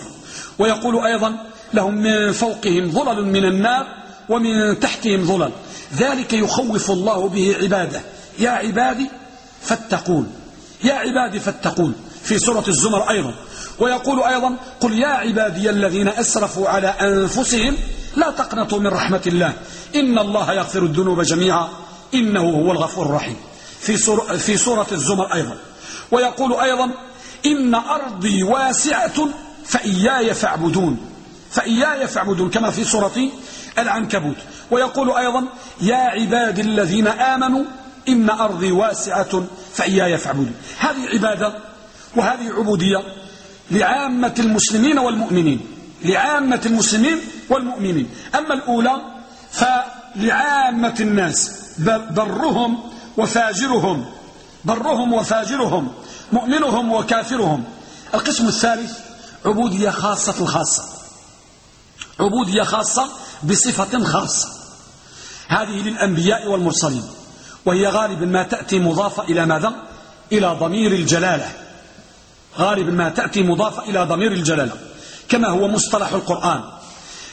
ويقول أيضا لهم من فوقهم ظلل من النار ومن تحتهم ظلل ذلك يخوف الله به عباده. يا عبادي فاتقون يا عبادي فاتقون في سورة الزمر أيضا. ويقول أيضا قل يا عبادي الذين أسرفوا على أنفسهم لا تقنطوا من رحمة الله إن الله يغفر الذنوب جميعا إنه هو الغفور الرحيم في سورة, في سورة الزمر أيضا. ويقول أيضا إن أرضي واسعة فإياي فاعبدون. فإياي فاعبدون كما في سورة العنكبوت. ويقول أيضا يا عبادي الذين آمنوا إن أرضي واسعة فإياي فاعبدون. هذه عبادة وهذه عبودية لعامة المسلمين والمؤمنين. لعامة المسلمين والمؤمنين. أما الأولى فلعامة الناس. برهم وفاجرهم. برهم وفاجرهم. مؤمنهم وكافرهم. القسم الثالث عبودية خاصة الخاصة. عبودية خاصة بصفة خاصة. هذه للأنبياء والمرسلين. وهي غالبا ما تأتي مضافة إلى ماذا؟ إلى ضمير الجلالة. غالبا ما تأتي مضافة إلى ضمير الجلالة. كما هو مصطلح القرآن.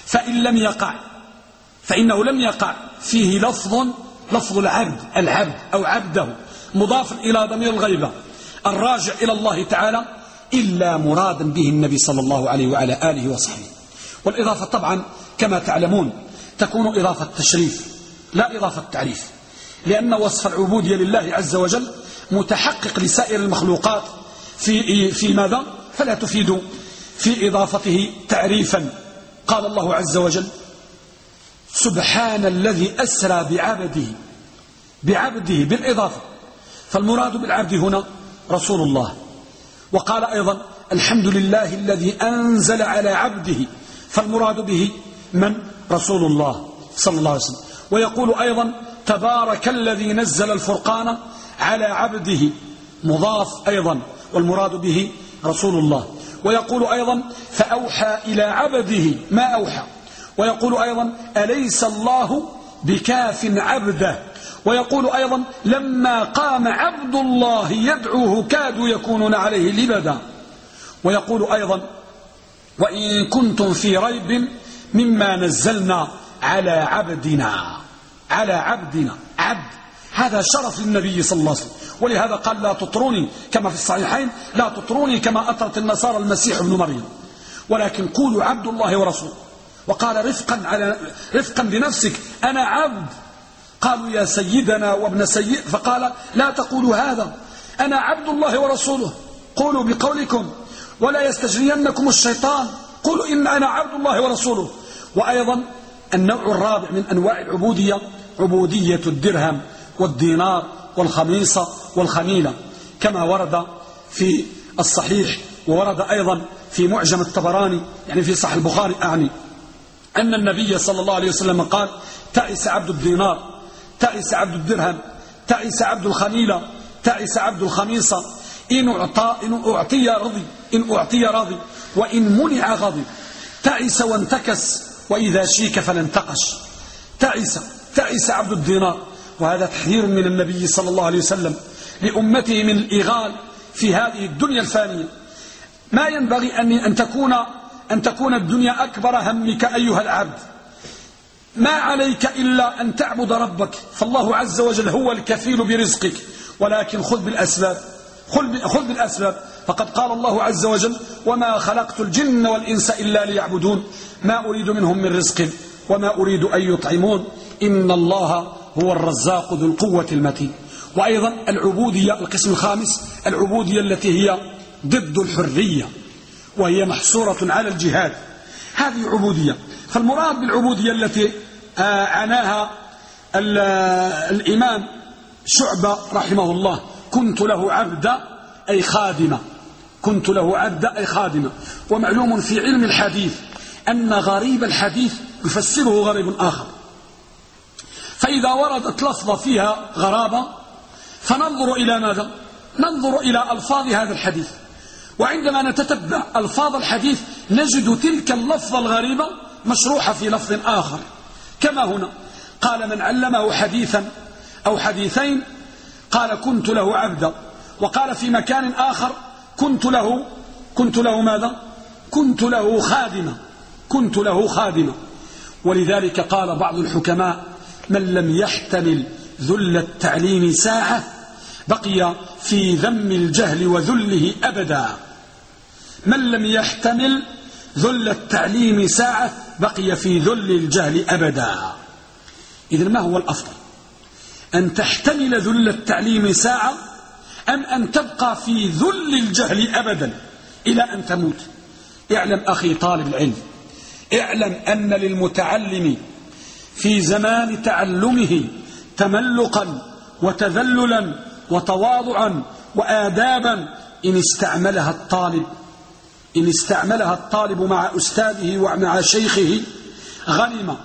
فإن لم يقع فإنه لم يقع فيه لفظ لفظ العبد العبد أو عبده مضاف إلى ضمير الغيبة الراجع إلى الله تعالى إلا مرادا به النبي صلى الله عليه وعلى آله وصحبه. والإضافة طبعا كما تعلمون تكون إضافة تشريف لا إضافة تعريف لأن وصف العبودية لله عز وجل متحقق لسائر المخلوقات في, في ماذا؟ فلا تفيد في إضافته تعريفا. قال الله عز وجل سبحان الذي أسرى بعبده بعبده بالإضافة. فالمراد بالعبد هنا رسول الله. وقال أيضا الحمد لله الذي أنزل على عبده فالمراد به من؟ رسول الله صلى الله عليه وسلم. ويقول أيضا تبارك الذي نزل الفرقان على عبده مضاف أيضا والمراد به رسول الله. ويقول أيضا فأوحى إلى عبده ما أوحى؟ ويقول أيضا أليس الله بكاف عبده؟ ويقول أيضا لما قام عبد الله يدعوه كادوا يكونون عليه لبدا. ويقول أيضا وإن كنتم في ريب مما نزلنا على عبدنا على عبدنا عبد. هذا شرف للنبي صلى الله عليه وسلم. ولهذا قال لا تطروني كما في الصحيحين لا تطروني كما أطرت النصارى المسيح ابن مريم. ولكن قولوا عبد الله ورسوله. وقال رفقا على رفقا بنفسك أنا عبد. قالوا يا سيدنا وابن سيد. فقال لا تقولوا هذا أنا عبد الله ورسوله. قولوا بقولكم ولا يستجرينكم الشيطان. قولوا إن أنا عبد الله ورسوله. وأيضا النوع الرابع من أنواع العبودية عبودية الدرهم والدينار والخميصة والخميلة. كما ورد في الصحيح وورد أيضا في معجم الطبراني يعني في صحيح البخاري أعني. أن النبي صلى الله عليه وسلم قال تعس عبد الدينار تعس عبد الدرهم تعس عبد الخميلة تعس عبد الخميصة إن أعطى إن أعطي رضي إن أعطي راضي. وإن منع غضب تعس وانتكس وإذا شيك فلانتقش. تعس تعس عبد الدينار. وهذا تحذير من النبي صلى الله عليه وسلم لأمته من الإغال في هذه الدنيا الفانية. ما ينبغي أن أن تكون أن تكون الدنيا أكبر همك أيها العبد. ما عليك إلا أن تعبد ربك فالله عز وجل هو الكفيل برزقك. ولكن خذ بالأسباب خذ بالأسباب. فقد قال الله عز وجل وما خلقت الجن والإنس إلا ليعبدون ما أريد منهم من رزق وما أريد أن يطعمون. إن الله هو الرزاق ذو القوة المتين. وأيضا العبودية القسم الخامس العبودية التي هي ضد الحرية. وهي محصورة على الجهاد. هذه عبودية. فالمراد بالعبودية التي آه، عناها الإمام شعبة رحمه الله. كنت له عبدا أي خادمة. كنت له عبدا أي خادمة. ومعلوم في علم الحديث أن غريب الحديث يفسره غريب آخر. فإذا وردت لفظة فيها غرابة فننظر إلى ماذا؟ ننظر إلى ألفاظ هذا الحديث. وعندما نتتبع ألفاظ الحديث نجد تلك اللفظة الغريبة مشروحة في لفظ آخر. كما هنا قال من علمه حديثا أو حديثين قال كنت له عبدا. وقال في مكان آخر كنت له كنت له ماذا؟ كنت له خادمة. كنت له خادمة. ولذلك قال بعض الحكماء من لم يحتمل ذل التعليم ساعة بقي في ذم الجهل وذله أبدا. من لم يحتمل ذل التعليم ساعة بقي في ذل الجهل أبدا. إذن ما هو الأفضل؟ أن تحتمل ذل التعليم ساعة أم أن تبقى في ذل الجهل أبدا إلى أن تموت؟ اعلم أخي طالب العلم اعلم أن للمتعلم في زمان تعلمه تملقا وتذللا وتواضعا وآدابا إن استعملها الطالب إن استعملها الطالب مع أستاذه ومع شيخه غنم.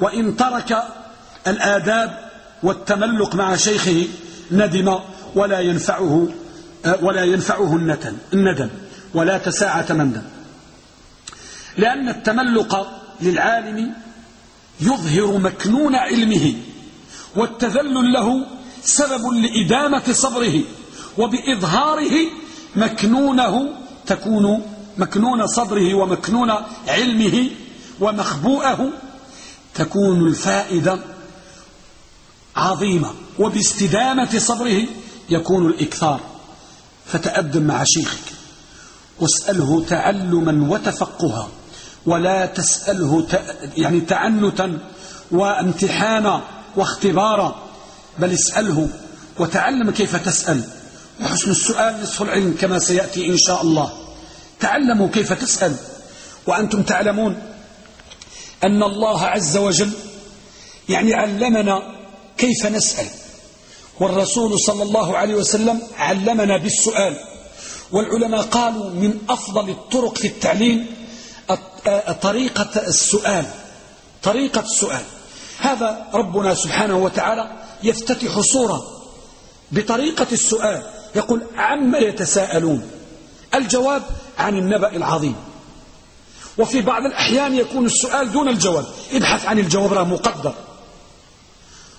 وإن ترك الآداب والتملق مع شيخه ندم ولا ينفعه ولا ينفعه الندم ولا تساعة مندم. لأن التملق للعالم يظهر مكنون علمه والتذلل له سبب لإدامة صبره وبإظهاره مكنونه تكون مكنون صدره ومكنون علمه ومخبوءه تكون الفائدة عظيمة وباستدامة صبره يكون الإكثار. فتأدب مع شيخك. واسأله تعلما وتفقها ولا تسأله يعني تعنتا وامتحانا واختبارا بل اسأله وتعلم كيف تسأل. وحسن السؤال نصف العلم كما سيأتي إن شاء الله. تعلموا كيف تسأل. وأنتم تعلمون أن الله عز وجل يعني علمنا كيف نسأل. والرسول صلى الله عليه وسلم علمنا بالسؤال. والعلماء قالوا من أفضل الطرق في التعليم طريقة السؤال. طريقة السؤال. هذا ربنا سبحانه وتعالى يفتتح صورة بطريقة السؤال. يقول عما يتساءلون؟ الجواب عن النبأ العظيم. وفي بعض الأحيان يكون السؤال دون الجواب. ابحث عن الجواب راه مقدر.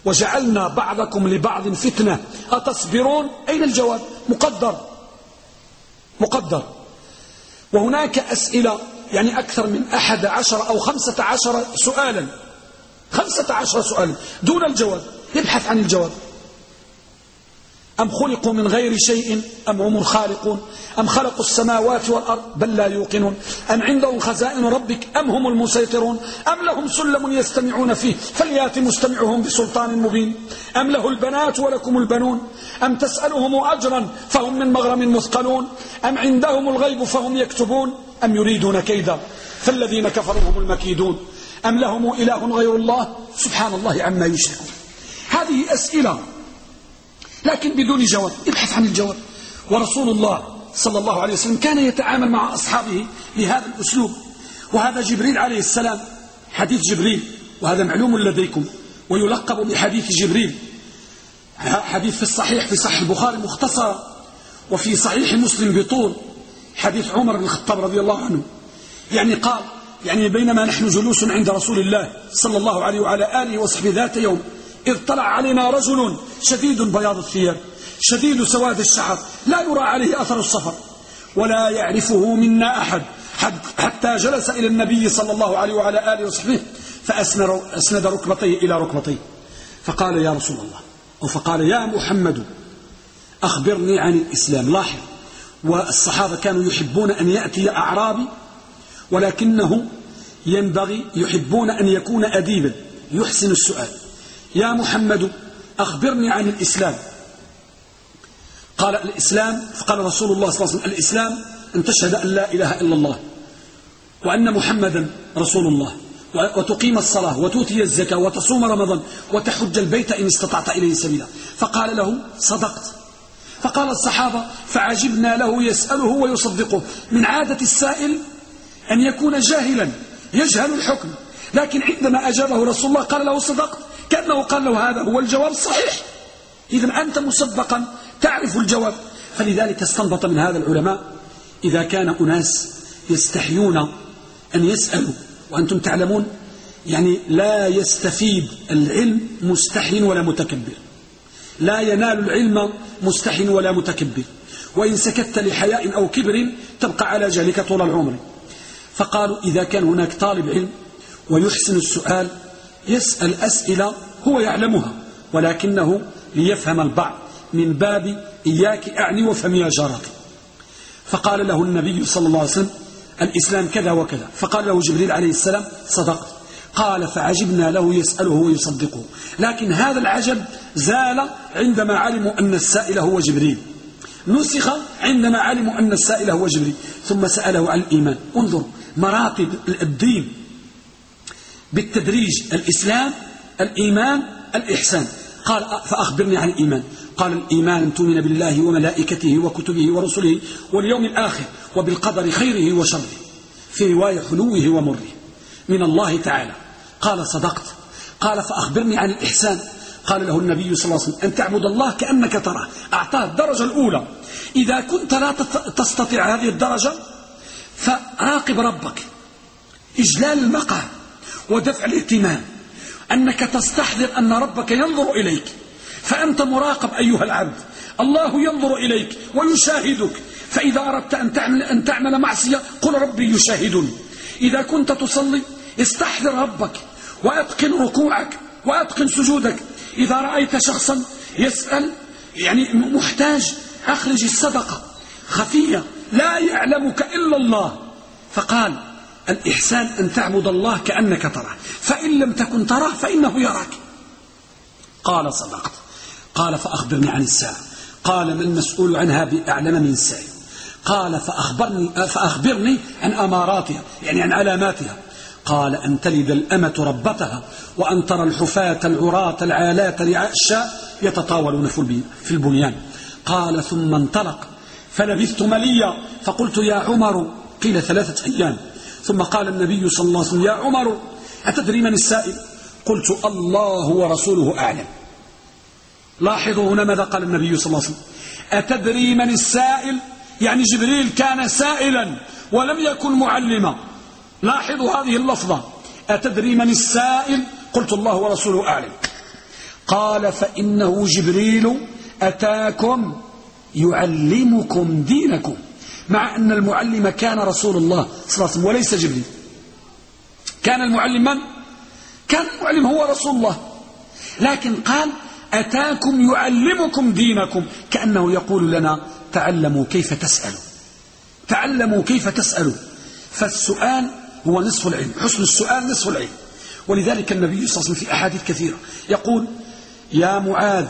وجعلنا بعضكم لبعض فتنة. أتصبرون؟ أين الجواب؟ مقدر. مقدر. وهناك أسئلة يعني أكثر من أحد عشر أو خمسة عشر سؤالا. خمسة عشر سؤالا. دون الجواب. يبحث عن الجواب. أم خلقوا من غير شيء؟ أم هم الخالقون؟ أم خلقوا السماوات والأرض بل لا يوقنون؟ أم عندهم خزائن ربك؟ أم هم المسيطرون؟ أم لهم سلم يستمعون فيه؟ فليأت مستمعهم بسلطان مبين. أم له البنات ولكم البنون؟ أم تسألهم أجرا فهم من مغرم مثقلون؟ أم عندهم الغيب فهم يكتبون؟ أم يريدون كيدا فالذين كفروا هم المكيدون؟ أم لهم إله غير الله؟ سبحان الله عما يشركون. هذه أسئلة لكن بدون جواب ابحث عن الجواب. ورسول الله صلى الله عليه وسلم كان يتعامل مع أصحابه بهذا الأسلوب. وهذا جبريل عليه السلام حديث جبريل وهذا معلوم لديكم ويلقب بحديث جبريل. حديث في الصحيح في صحيح البخاري مختصرا وفي صحيح مسلم بطول. حديث عمر بن الخطاب رضي الله عنه. يعني قال يعني بينما نحن جلوس عند رسول الله صلى الله عليه وعلى آله وصحبه ذات يوم إذ طلع علينا رجل شديد بياض الثياب شديد سواد الشعر لا يرى عليه أثر السفر ولا يعرفه منا أحد حتى جلس إلى النبي صلى الله عليه وعلى آله وصحبه فأسند ركبتيه إلى ركبتيه فقال يا رسول الله أو فقال يا محمد أخبرني عن الإسلام لاحظ والصحابة كانوا يحبون أن يأتي أعرابي ولكنه ينبغي يحبون أن يكون أديبا يحسن السؤال. يا محمد أخبرني عن الإسلام. قال الإسلام فقال رسول الله صلى الله عليه وسلم الإسلام أن تشهد أن لا إله إلا الله وأن محمدا رسول الله وتقيم الصلاة وتؤتي الزكاة وتصوم رمضان وتحج البيت إن استطعت إليه سبيلا. فقال له صدقت. فقال الصحابة فعجبنا له يسأله ويصدقه. من عادة السائل أن يكون جاهلا يجهل الحكم. لكن عندما أجابه رسول الله قال له صدقت. كأنه قال له هذا هو الجواب الصحيح إذا أنت مسبقا تعرف الجواب. فلذلك استنبط من هذا العلماء إذا كان أناس يستحيون أن يسألوا وأنتم تعلمون يعني لا يستفيد العلم مستحي ولا متكبر. لا ينال العلم مستحي ولا متكبر. وإن سكت لحياء أو كبر تبقى على جهلك طول العمر. فقالوا إذا كان هناك طالب علم ويحسن السؤال يسأل أسئلة هو يعلمها ولكنه ليفهم البعض. من باب إياك أعني وفهم يا جارتي فقال له النبي صلى الله عليه وسلم الإسلام كذا وكذا. فقال له جبريل عليه السلام صدقت. قال فعجبنا له يسأله ويصدقه. لكن هذا العجب زال عندما علموا أن السائل هو جبريل. نسخ عندما علموا أن السائل هو جبريل. ثم سأله عن الإيمان. انظر مراتب الدين بالتدريج الإسلام الإيمان الإحسان. قال فأخبرني عن الإيمان. قال الإيمان أن تؤمن بالله وملائكته وكتبه ورسله واليوم الآخر وبالقدر خيره وشره في رواية حلوة ومره من الله تعالى. قال صدقت. قال فأخبرني عن الإحسان. قال له النبي صلى الله عليه وسلم أن تعبد الله كأنك تراه. أعطاه الدرجة الأولى. إذا كنت لا تستطيع هذه الدرجة فراقب ربك. إجلال المقام ودفع الائتمان أنك تستحضر أن ربك ينظر إليك. فأنت مراقب أيها العبد. الله ينظر إليك ويشاهدك. فإذا أردت أن تعمل, أن تعمل معصية قل ربي يشاهدني. إذا كنت تصلي استحضر ربك وأتقن ركوعك وأتقن سجودك. إذا رأيت شخصا يسأل يعني محتاج أخرج الصدقة. خفية لا يعلمك إلا الله. فقال الإحسان أن تعبد الله كأنك تراه. فإن لم تكن تراه فإنه يراك. قال صدقت. قال فأخبرني عن الساعة. قال ما المسؤول عنها بأعلم من السائل قال فأخبرني, فأخبرني عن أماراتها يعني عن علاماتها. قال أن تلد الأمة ربتها وأن ترى الحفاة العراة العالات الشاء يتطاولون في البنيان. قال ثم انطلق. فلبثت مليا. فقلت يا عمر قيل ثلاثة أيام. ثم قال النبي صلى الله عليه وسلم يا عمر أتدري من السائل؟ قلت الله ورسوله أعلم. لاحظوا هنا ماذا قال النبي صلى الله عليه وسلم. أتدري من السائل؟ يعني جبريل كان سائلا ولم يكن معلما. لاحظوا هذه اللفظة. أتدري من السائل؟ قلت الله ورسوله أعلم. قال فإنه جبريل أتاكم يعلمكم دينكم. مع أن المعلم كان رسول الله صلى الله عليه وسلم وليس جبريل. كان المعلم من؟ كان المعلم هو رسول الله. لكن قال أتاكم يعلمكم دينكم. كأنه يقول لنا تعلموا كيف تسألوا. تعلموا كيف تسألوا. فالسؤال هو نصف العلم حسن السؤال نصف العلم. ولذلك النبي صلى الله عليه وسلم في أحاديث كثيرة يقول يا معاذ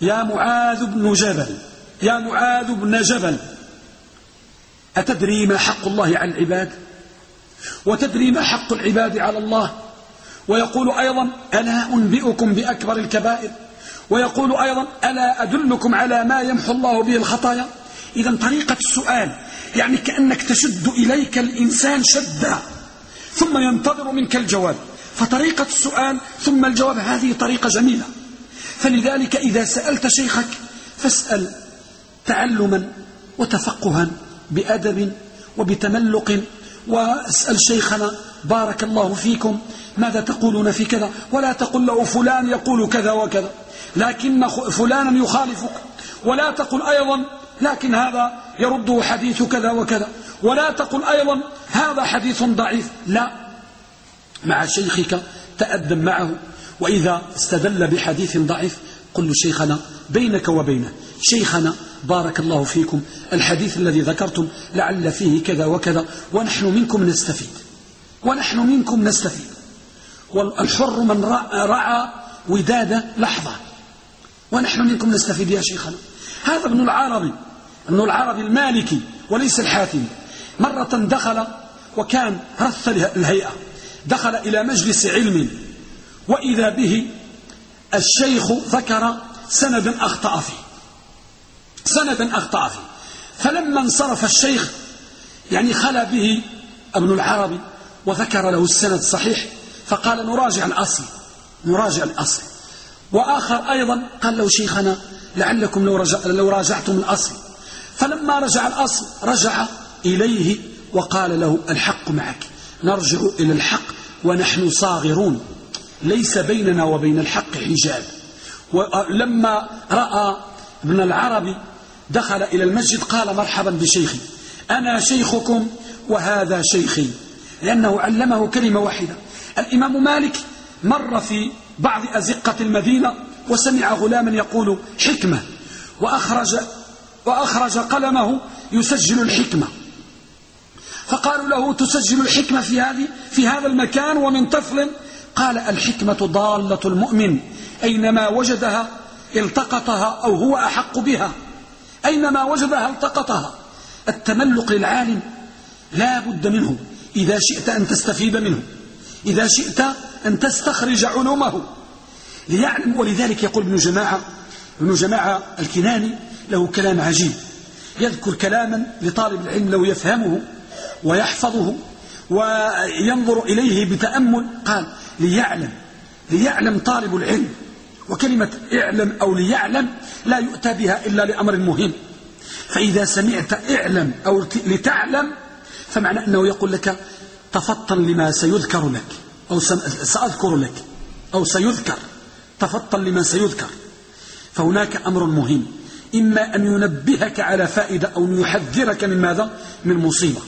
يا معاذ بن جبل يا معاذ بن جبل. أتدري ما حق الله على العباد؟ وتدري ما حق العباد على الله؟ ويقول أيضا ألا أنبئكم بأكبر الكبائر؟ ويقول أيضا ألا أدلكم على ما يمحو الله به الخطايا؟ إذا طريقة السؤال يعني كأنك تشد إليك الإنسان شدا ثم ينتظر منك الجواب. فطريقة السؤال ثم الجواب هذه طريقة جميلة. فلذلك إذا سألت شيخك فاسأل تعلما وتفقها. بأدب وبتملق واسأل شيخنا بارك الله فيكم ماذا تقولون في كذا؟ ولا تقل له فلان يقول كذا وكذا لكن فلانا يخالفك. ولا تقل أيضا لكن هذا يرده حديث كذا وكذا. ولا تقل أيضا هذا حديث ضعيف. لا. مع شيخك تأدب معه وإذا استدل بحديث ضعيف قل شيخنا بينك وبينه. شيخنا بارك الله فيكم. الحديث الذي ذكرتم لعل فيه كذا وكذا. ونحن منكم نستفيد. ونحن منكم نستفيد. والحر من رعى وداد لحظة. ونحن منكم نستفيد يا شيخنا. هذا ابن العربي. ابن العربي المالكي وليس الحاتمي مرة دخل وكان رث الهيئة. دخل إلى مجلس علم. وإذا به الشيخ ذكر سندا أخطأ فيه. سندا أخطأ فيه. فلما انصرف الشيخ يعني خلى به ابن العربي وذكر له السند صحيح فقال نراجع الأصل نراجع الأصل. وآخر أيضا قال له شيخنا لعلكم لو, رجع لو راجعتم الأصل. فلما رجع الأصل رجع إليه وقال له الحق معك نرجع إلى الحق ونحن صاغرون. ليس بيننا وبين الحق حجاب. ولما رأى ابن العربي دخل إلى المسجد قال مرحبا بشيخي أنا شيخكم وهذا شيخي لأنه علمه كلمة واحدة. الإمام مالك مر في بعض أزقة المدينة وسمع غلاما يقول حكمة وأخرج, وأخرج قلمه يسجل الحكمة. فقالوا له تسجل الحكمة في, هذه في هذا المكان ومن طفل؟ قال الحكمة ضالة المؤمن أينما وجدها التقطها أو هو أحق بها. أينما وجدها التقطها. التملق للعالم لا بد منه. إذا شئت أن تستفيد منه. إذا شئت أن تستخرج علومه ليعلم ولذلك يقول ابن جماعة ابن جماعة الكناني له كلام عجيب. يذكر كلاما لطالب العلم لو يفهمه ويحفظه وينظر إليه بتأمل. قال ليعلم ليعلم طالب العلم وكلمة اعلم أو ليعلم لا يؤتى بها إلا لأمر مهم. فإذا سمعت اعلم أو لتعلم فمعنى أنه يقول لك تفطن لما سيذكر لك أو سأذكر لك أو سيذكر. تفطن لما سيذكر. فهناك أمر مهم. إما أن ينبهك على فائدة أو يحذرك من ماذا؟ من مصيبة.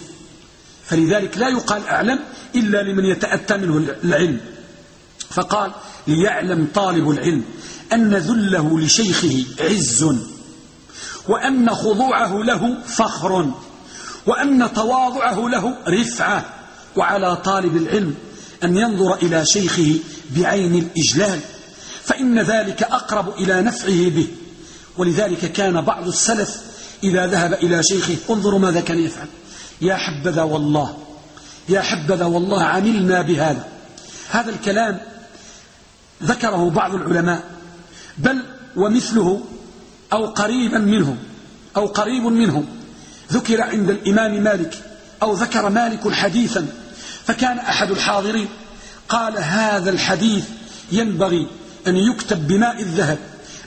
فلذلك لا يقال أعلم إلا لمن يتأتى منه العلم. فقال ليعلم طالب العلم أن ذله لشيخه عز وأن خضوعه له فخر وأن تواضعه له رفعة. وعلى طالب العلم أن ينظر إلى شيخه بعين الإجلال فإن ذلك أقرب إلى نفعه به. ولذلك كان بعض السلف إذا ذهب إلى شيخه انظروا ماذا كان يفعل. يا حبذا والله يا حبذا والله عملنا بهذا. هذا الكلام ذكره بعض العلماء بل ومثله أو قريبا منه أو قريب منه ذكر عند الإمام مالك أو ذكر مالك حديثا فكان أحد الحاضرين قال هذا الحديث ينبغي أن يكتب بماء الذهب.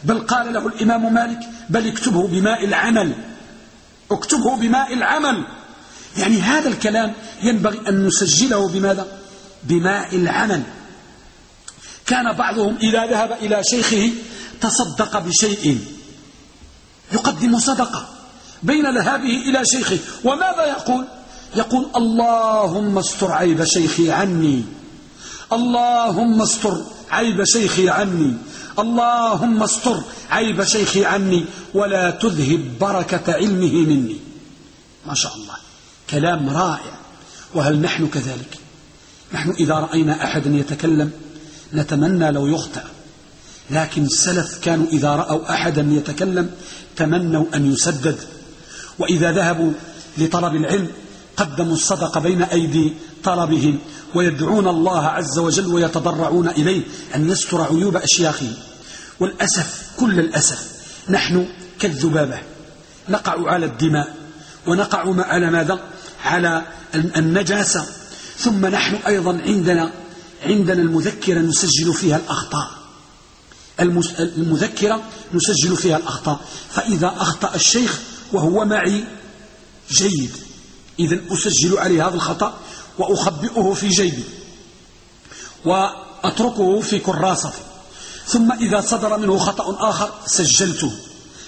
بل قال له الإمام مالك بل اكتبه بماء العمل. اكتبه بماء العمل. يعني هذا الكلام ينبغي أن نسجله بماذا؟ بماء العمل. كان بعضهم إذا ذهب إلى شيخه تصدق بشيء. يقدم صدقة بين ذهابه إلى شيخه. وماذا يقول؟ يقول اللهم استر عيب شيخي عني. اللهم استر عيب شيخي عني. اللهم استر عيب شيخي عني. ولا تذهب بركة علمه مني. ما شاء الله. كلام رائع. وهل نحن كذلك؟ نحن إذا رأينا أحدا يتكلم نتمنى لو يخطئ لكن السلف كانوا إذا رأوا أحدا يتكلم تمنوا أن يسدد. وإذا ذهبوا لطلب العلم قدموا الصدق بين أيدي طلبهم ويدعون الله عز وجل ويتضرعون إليه أن يستر عيوب أشياخهم والأسف كل الأسف نحن كالذبابة. نقع على الدماء ونقع على ماذا على النجاسة. ثم نحن أيضا عندنا عندنا المذكرة نسجل فيها الأخطاء. المذكرة نسجل فيها الأخطاء. فإذا أخطأ الشيخ وهو معي جيد. إذا أسجل عليه هذا الخطأ وأخبئه في جيبي. وأتركه في كراستي ثم إذا صدر منه خطأ آخر سجلته.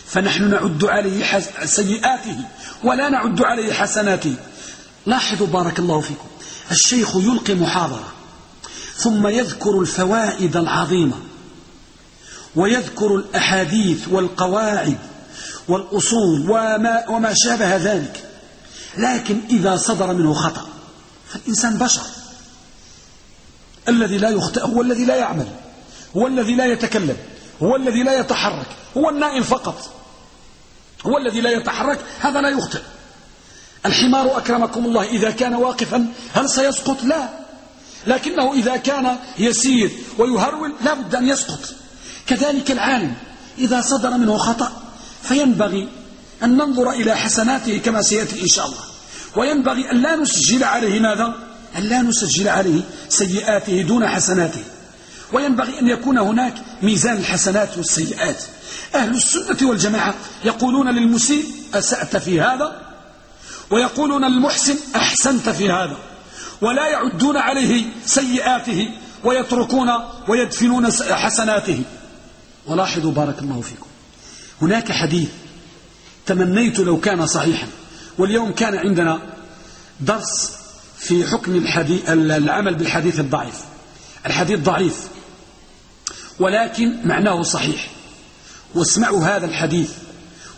فنحن نعد عليه سيئاته ولا نعد عليه حسناته. لاحظوا بارك الله فيكم. الشيخ يلقي محاضرة. ثم يذكر الفوائد العظيمة ويذكر الأحاديث والقواعد والأصول وما, وما شابه ذلك. لكن إذا صدر منه خطأ فالإنسان بشر. الذي لا يخطئ هو الذي لا يعمل هو الذي لا يتكلم هو الذي لا يتحرك هو النائم فقط. هو الذي لا يتحرك هذا لا يخطئ. الحمار أكرمكم الله إذا كان واقفا هل سيسقط؟ لا. لكنه إذا كان يسير ويهرول لا بد أن يسقط. كذلك العالم إذا صدر منه خطأ فينبغي أن ننظر إلى حسناته كما سيأتي إن شاء الله. وينبغي أن لا نسجل عليه ماذا؟ أن لا نسجل عليه سيئاته دون حسناته. وينبغي أن يكون هناك ميزان الحسنات والسيئات. أهل السنة والجماعة يقولون للمسيء أسأت في هذا؟ ويقولون للمحسن أحسنت في هذا؟ ولا يعدون عليه سيئاته ويتركون ويدفنون حسناته. ولاحظوا بارك الله فيكم. هناك حديث تمنيت لو كان صحيحا واليوم كان عندنا درس في حكم الحديث العمل بالحديث الضعيف. الحديث ضعيف ولكن معناه صحيح. واسمعوا هذا الحديث.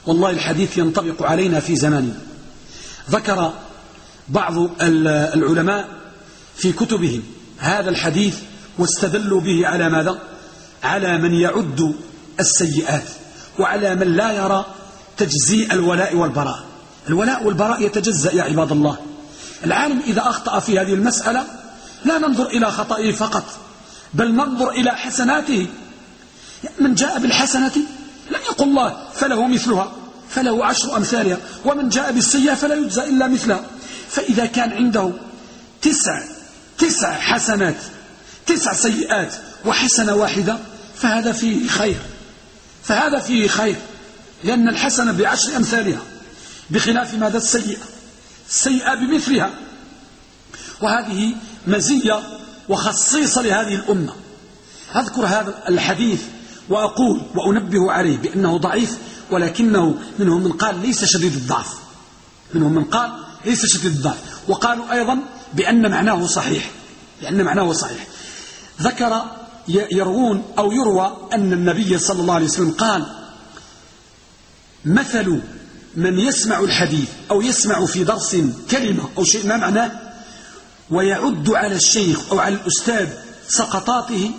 والله الحديث ينطبق علينا في زماننا. ذكر بعض العلماء في كتبهم هذا الحديث واستدلوا به على ماذا؟ على من يعد السيئات وعلى من لا يرى تجزيء الولاء والبراء. الولاء والبراء يتجزأ يا عباد الله. العالم إذا أخطأ في هذه المسألة لا ننظر إلى خطئه فقط بل ننظر إلى حسناته. من جاء بالحسنة لم يقل الله فله مثلها فله عشر أمثالها ومن جاء بالسيئة فلا يجزى إلا مثلها. فإذا كان عنده تسع تسع حسنات تسع سيئات وحسنة واحدة فهذا فيه خير. فهذا فيه خير. لأن الحسنة بعشر أمثالها بخلاف ماذا؟ السيئة. السيئة بمثلها. وهذه مزية وخصيصة لهذه الأمة. أذكر هذا الحديث وأقول وأنبه عليه بأنه ضعيف ولكنه منهم من قال ليس شديد الضعف. منهم من قال ليس شديد الضعف وقالوا أيضا بأن معناه صحيح. بأن معناه صحيح. ذكر يروون أو يروى أن النبي صلى الله عليه وسلم قال مثل من يسمع الحديث أو يسمع في درس كلمة أو شيء ما معناه ويعد على الشيخ أو على الأستاذ سقطاته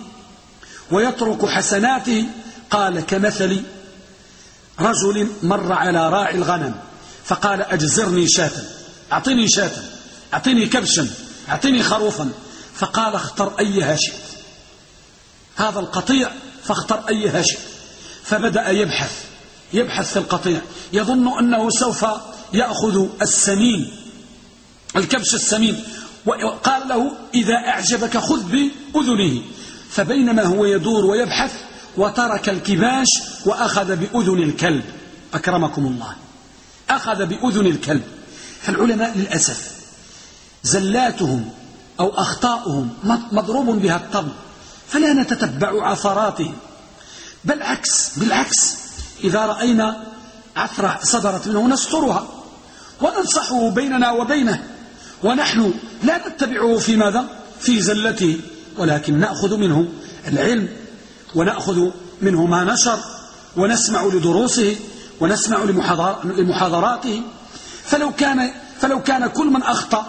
ويترك حسناته قال كمثل رجل مر على راعي الغنم فقال أجزرني شاة. أعطيني شاة أعطيني كبشا أعطيني خروفا فقال اختر أيها شئت. هذا القطيع فاختر أيها شئت. فبدأ يبحث يبحث في القطيع. يظن أنه سوف يأخذ السمين الكبش السمين. وقال له إذا أعجبك خذ بأذنه. فبينما هو يدور ويبحث وترك الكباش وأخذ بأذن الكلب. أكرمكم الله. أخذ بأذن الكلب. فالعلماء للأسف زلاتهم أو أخطاؤهم مضروب بها الطبل فلا نتتبع عثراته بل عكس بالعكس إذا رأينا عثرة صدرت منه نسترها وننصحه بيننا وبينه ونحن لا نتبعه في ماذا؟ في زلته ولكن نأخذ منه العلم ونأخذ منه ما نشر ونسمع لدروسه ونسمع لمحاضراته فلو كان, فلو كان كل من أخطأ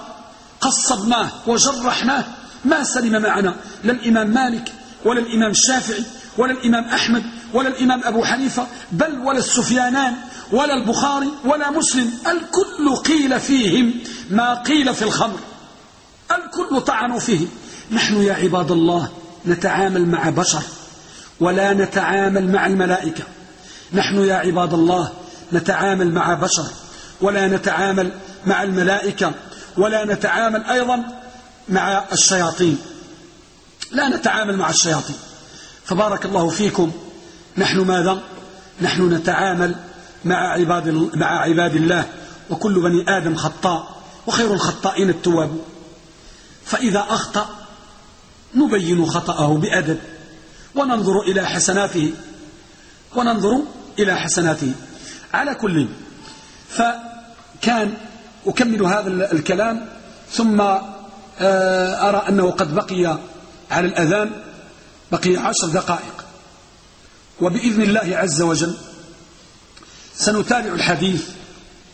قصبناه وجرحناه ما سلم معنا. لا الإمام مالك ولا الإمام الشافعي ولا الإمام أحمد ولا الإمام أبو حنيفة بل ولا السفيانان ولا البخاري ولا مسلم. الكل قيل فيهم ما قيل في الخمر. الكل طعنوا فيه. نحن يا عباد الله نتعامل مع بشر ولا نتعامل مع الملائكة. نحن يا عباد الله نتعامل مع بشر ولا نتعامل مع الملائكة ولا نتعامل أيضا مع الشياطين. لا نتعامل مع الشياطين. فبارك الله فيكم. نحن ماذا؟ نحن نتعامل مع عباد, مع عباد الله. وكل بني آدم خطاء وخير الخطائين التواب. فإذا أخطأ نبين خطأه بأدب وننظر إلى حسناته. وننظر إلى حسناته. على كل. فكان أكمل هذا الكلام ثم آه، أرى أنه قد بقي على الأذان بقي عشر دقائق. وبإذن الله عز وجل سنتابع الحديث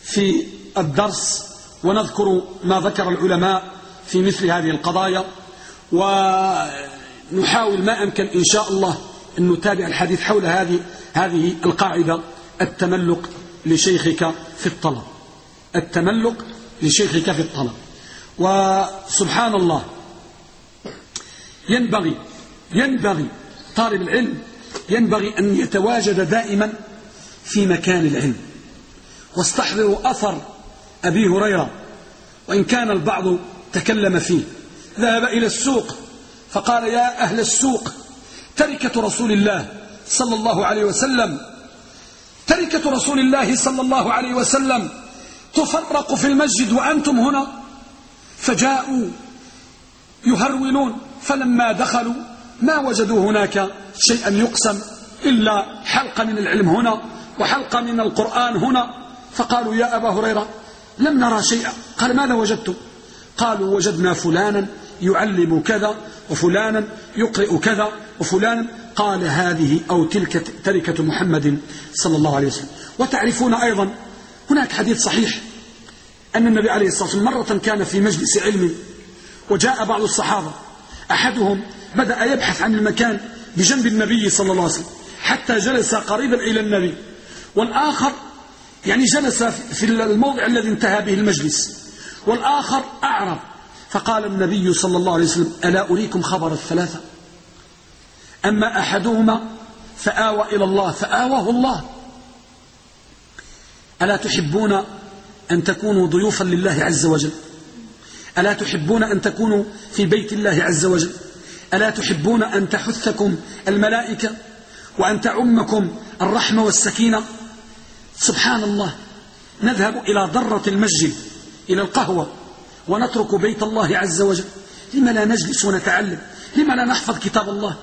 في الدرس ونذكر ما ذكر العلماء في مثل هذه القضايا ونحاول ما أمكن إن شاء الله أن نتابع الحديث حول هذه هذه القاعدة التملق لشيخك في الطلب. التملق لشيخك في الطلب. وسبحان الله ينبغي ينبغي طالب العلم ينبغي أن يتواجد دائما في مكان العلم. واستحضروا أثر أبي هريرة وإن كان البعض تكلم فيه. ذهب إلى السوق فقال يا أهل السوق تركة رسول الله صلى الله عليه وسلم تركة رسول الله صلى الله عليه وسلم تفرق في المسجد وأنتم هنا فجاءوا يهرولون فلما دخلوا ما وجدوا هناك شيئا يقسم إلا حلقة من العلم هنا وحلقة من القرآن هنا. فقالوا يا أبا هريرة لم نرى شيئا. قال ماذا وجدتم؟ قالوا وجدنا فلانا يعلم كذا وفلانا يقرئ كذا وفلانا. قال هذه أو تلك تركة محمد صلى الله عليه وسلم. وتعرفون أيضا هناك حديث صحيح أن النبي عليه الصلاة والسلام مرة كان في مجلس علم وجاء بعض الصحابة أحدهم بدأ يبحث عن المكان بجنب النبي صلى الله عليه وسلم حتى جلس قريبا إلى النبي والآخر يعني جلس في الموضع الذي انتهى به المجلس والآخر أعرض فقال النبي صلى الله عليه وسلم ألا أريكم خبر الثلاثة؟ أما أحدهما فآوى إلى الله فآواه الله ألا تحبون أن تكونوا ضيوفا لله عز وجل؟ ألا تحبون أن تكونوا في بيت الله عز وجل؟ ألا تحبون أن تحثكم الملائكة وأن تعمكم الرحمة والسكينة؟ سبحان الله نذهب إلى ضرة المسجد إلى القهوة ونترك بيت الله عز وجل. لما لا نجلس ونتعلم؟ لما لا نحفظ كتاب الله؟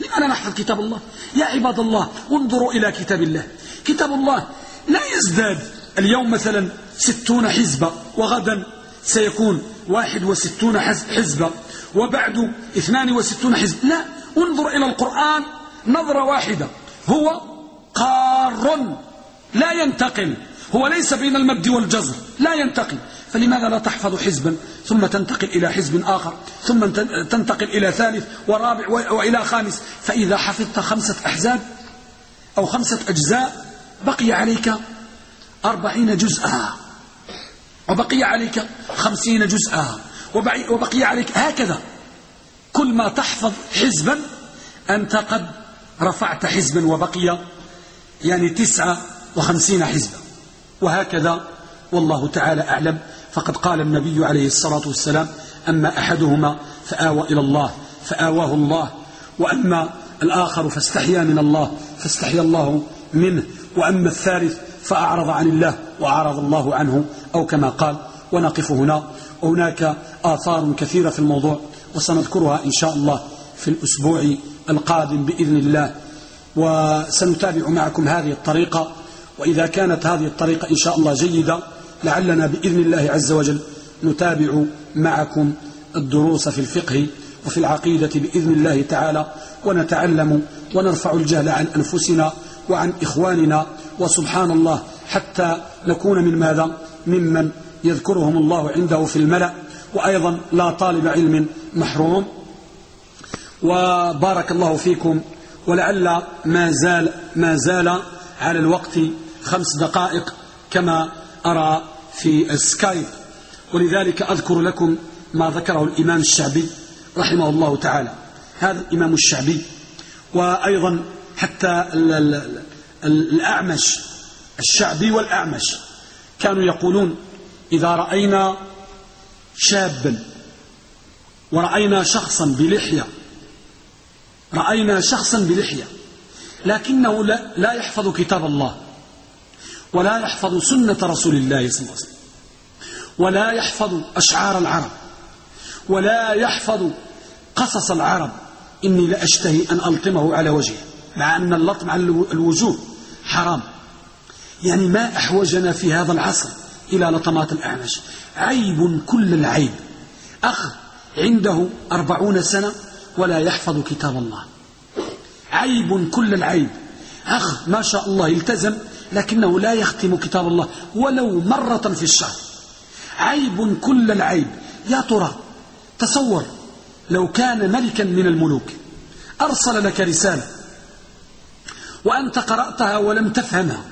لما لا نحفظ كتاب الله؟ يا عباد الله انظروا إلى كتاب الله. كتاب الله لا يزداد. اليوم مثلا ستون حزبا وغدا سيكون واحد وستون حزبا. وبعد اثنان وستون حزب. لا انظر إلى القرآن نظرة واحدة. هو قار لا ينتقل هو ليس بين المد والجزر. لا ينتقل فلماذا لا تحفظ حزبا؟ ثم تنتقل إلى حزب آخر. ثم تنتقل إلى ثالث ورابع وإلى خامس. فإذا حفظت خمسة أحزاب أو خمسة أجزاء بقي عليك أربعين جزءا وبقي عليك خمسين جزءا وبقي عليك هكذا. كل ما تحفظ حزبا أنت قد رفعت حزبا وبقي يعني تسعة وخمسين حزبا. وهكذا والله تعالى أعلم. فقد قال النبي عليه الصلاة والسلام أما أحدهما فآوى إلى الله فآواه الله. وأما الآخر فاستحيا من الله فاستحيا الله منه. وأما الثالث فأعرض عن الله وأعرض الله عنه أو كما قال. ونقف هنا. وهناك آثار كثيرة في الموضوع وسنذكرها إن شاء الله في الأسبوع القادم بإذن الله. وسنتابع معكم هذه الطريقة. وإذا كانت هذه الطريقة إن شاء الله جيدة لعلنا بإذن الله عز وجل نتابع معكم الدروس في الفقه وفي العقيدة بإذن الله تعالى. ونتعلم ونرفع الجهل عن أنفسنا وعن إخواننا وسبحان الله حتى نكون من ماذا؟ ممن يذكرهم الله عنده في الملأ وأيضا لا طالب علم محروم. وبارك الله فيكم ولعل ما زال ما زال على الوقت خمس دقائق كما أرى في السكايب ولذلك أذكر لكم ما ذكره الإمام الشعبي رحمه الله تعالى. هذا الإمام الشعبي وأيضا حتى الأعمش الشعبي والأعمش كانوا يقولون إذا رأينا شابا ورأينا شخصا بلحية رأينا شخصا بلحية لكنه لا يحفظ كتاب الله ولا يحفظ سنة رسول الله صلى الله عليه وسلم ولا يحفظ أشعار العرب ولا يحفظ قصص العرب إني لأشتهي أن ألطمه على وجهه. مع أن اللطم على الوجوه حرام. يعني ما أحوجنا في هذا العصر إلى لطمات الأعمش. عيب كل العيب. أخ عنده أربعون سنة ولا يحفظ كتاب الله. عيب كل العيب. أخ ما شاء الله التزم لكنه لا يختم كتاب الله ولو مرة في الشهر. عيب كل العيب. يا ترى تصور لو كان ملكا من الملوك أرسل لك رسالة وأنت قرأتها ولم تفهمها.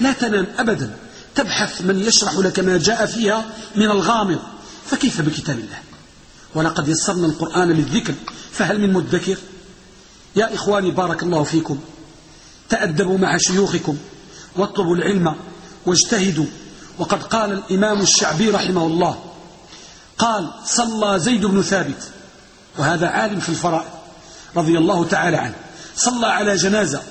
لا تنام أبدا. تبحث من يشرح لك ما جاء فيها من الغامض. فكيف بكتاب الله؟ ولقد يسرنا القرآن للذكر فهل من مدكر؟ يا إخواني بارك الله فيكم. تأدبوا مع شيوخكم واطلبوا العلم واجتهدوا. وقد قال الإمام الشعبي رحمه الله قال صلى زيد بن ثابت. وهذا عالم في الفرائض رضي الله تعالى عنه. صلى على جنازة.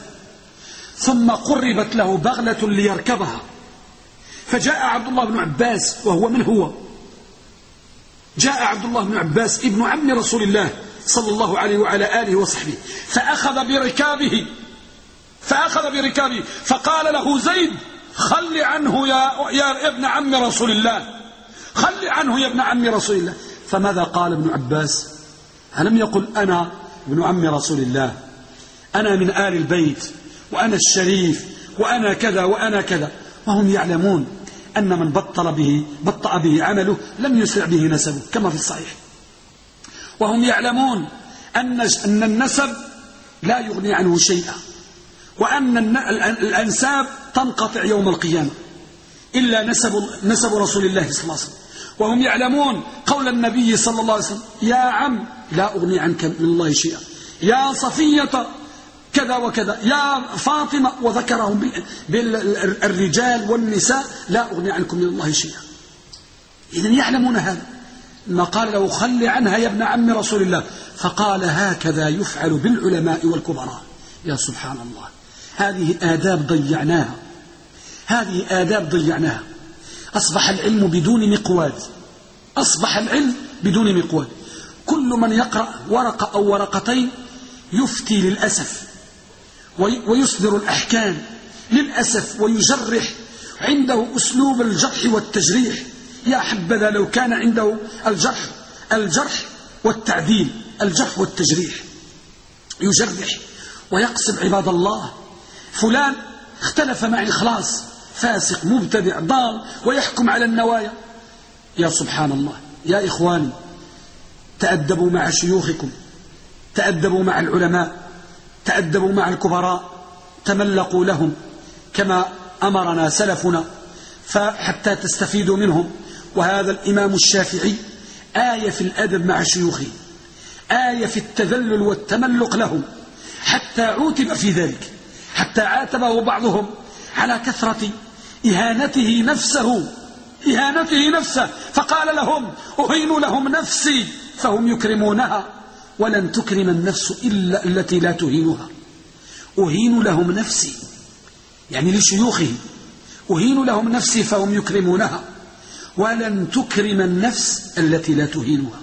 ثم قربت له بغلة ليركبها. فجاء عبد الله بن عباس وهو من هو. جاء عبد الله بن عباس ابن عم رسول الله صلى الله عليه وعلى آله وصحبه فأخذ بركابه فأخذ بركابه فقال له زيد خل عنه يا, يا ابن عم رسول الله. خل عنه يا ابن عم رسول الله. فماذا قال ابن عباس؟ ألم يقل أنا ابن عم رسول الله؟ أنا من آل البيت. وأنا الشريف وأنا كذا وأنا كذا. وهم يعلمون أن من بطل به بطأ به عمله لم يسرع به نسبه كما في الصحيح. وهم يعلمون أن أن النسب لا يغني عنه شيئا. وأن الأنساب تنقطع يوم القيامة. إلا نسب, نسب رسول الله صلى الله عليه وسلم. وهم يعلمون قول النبي صلى الله عليه وسلم يا عم لا أغني عنك من الله شيئا. يا صفية كذا وكذا. يا فاطمة وذكرهم بالرجال والنساء لا أغني عنكم من الله شيئا. إذا يعلمون هذا. ما قال له خل عنها يا ابن عم رسول الله. فقال هكذا يفعل بالعلماء والكبراء. يا سبحان الله. هذه آداب ضيعناها. هذه آداب ضيعناها. أصبح العلم بدون مقواد أصبح العلم بدون مقواد كل من يقرأ ورقة أو ورقتين يفتي للأسف. ويصدر الأحكام للأسف ويجرح عنده أسلوب الجرح والتجريح. يا حبذا لو كان عنده الجرح الجرح والتعديل الجرح والتجريح. يجرح ويقسم عباد الله فلان اختلف مع إخلاص فاسق مبتدع ضال ويحكم على النوايا. يا سبحان الله يا إخواني تأدبوا مع شيوخكم تأدبوا مع العلماء. تأدبوا مع الكبراء تملقوا لهم كما أمرنا سلفنا فحتى تستفيدوا منهم. وهذا الإمام الشافعي آية في الأدب مع شيوخه آية في التذلل والتملق لهم حتى عوتب في ذلك حتى عاتبه بعضهم على كثرة إهانته نفسه إهانته نفسه فقال لهم أهين لهم نفسي فهم يكرمونها. ولن تكرم النفس إلا التي لا تهينها. أهين لهم نفسي يعني لشيوخه أهين لهم نفسي فهم يكرمونها. ولن تكرم النفس التي لا تهينها.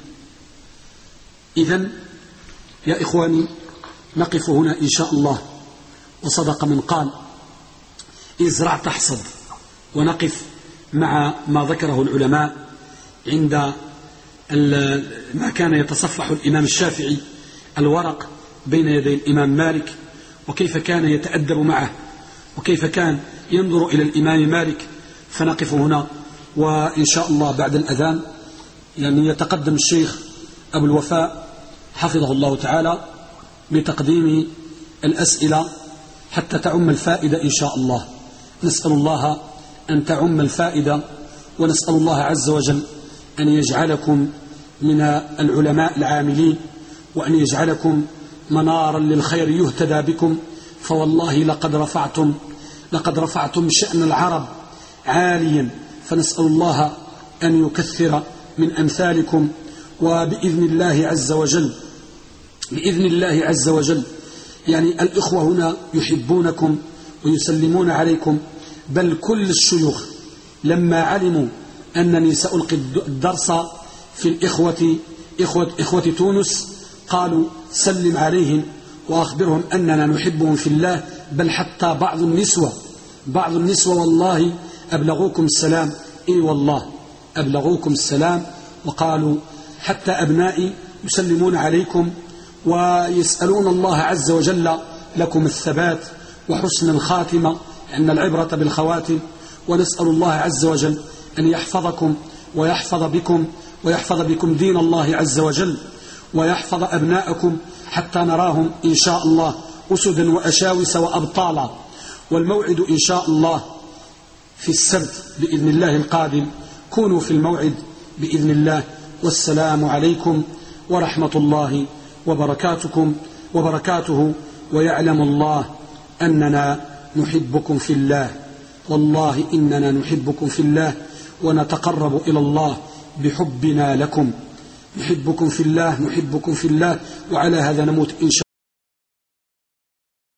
إذا يا إخواني نقف هنا إن شاء الله. وصدق من قال ازرع تحصد. ونقف مع ما ذكره العلماء عند ما كان يتصفح الإمام الشافعي الورق بين يدي الإمام مالك وكيف كان يتأدب معه وكيف كان ينظر إلى الإمام مالك فنقف هنا وإن شاء الله بعد الأذان يعني يتقدم الشيخ أبو الوفاء حفظه الله تعالى بتقديم الأسئلة حتى تعم الفائدة إن شاء الله. نسأل الله أن تعم الفائدة ونسأل الله عز وجل أن يجعلكم من العلماء العاملين وأن يجعلكم منارا للخير يهتدى بكم فوالله لقد رفعتم لقد رفعتم شأن العرب عاليا فنسأل الله أن يكثر من أمثالكم وبإذن الله عز وجل بإذن الله عز وجل يعني الإخوة هنا يحبونكم ويسلمون عليكم بل كل الشيوخ لما علموا أنني سألقي الدرس في الإخوة إخوة, إخوة تونس. قالوا سلم عليهم وأخبرهم أننا نحبهم في الله بل حتى بعض النسوة. بعض النسوة والله أبلغوكم السلام. إي والله أبلغوكم السلام. وقالوا حتى أبنائي يسلمون عليكم ويسألون الله عز وجل لكم الثبات وحسن الخاتمة. أن العبرة بالخواتم ونسأل الله عز وجل أن يحفظكم ويحفظ بكم ويحفظ بكم دين الله عز وجل ويحفظ أبناءكم حتى نراهم إن شاء الله أسدا وأشاوس وأبطالا. والموعد إن شاء الله في السبت بإذن الله القادم. كونوا في الموعد بإذن الله. والسلام عليكم ورحمة الله وبركاتكم وبركاته. ويعلم الله أننا نحبكم في الله. والله إننا نحبكم في الله. ونتقرب إلى الله بحبنا لكم. نحبكم في الله نحبكم في الله. وعلى هذا نموت إن شاء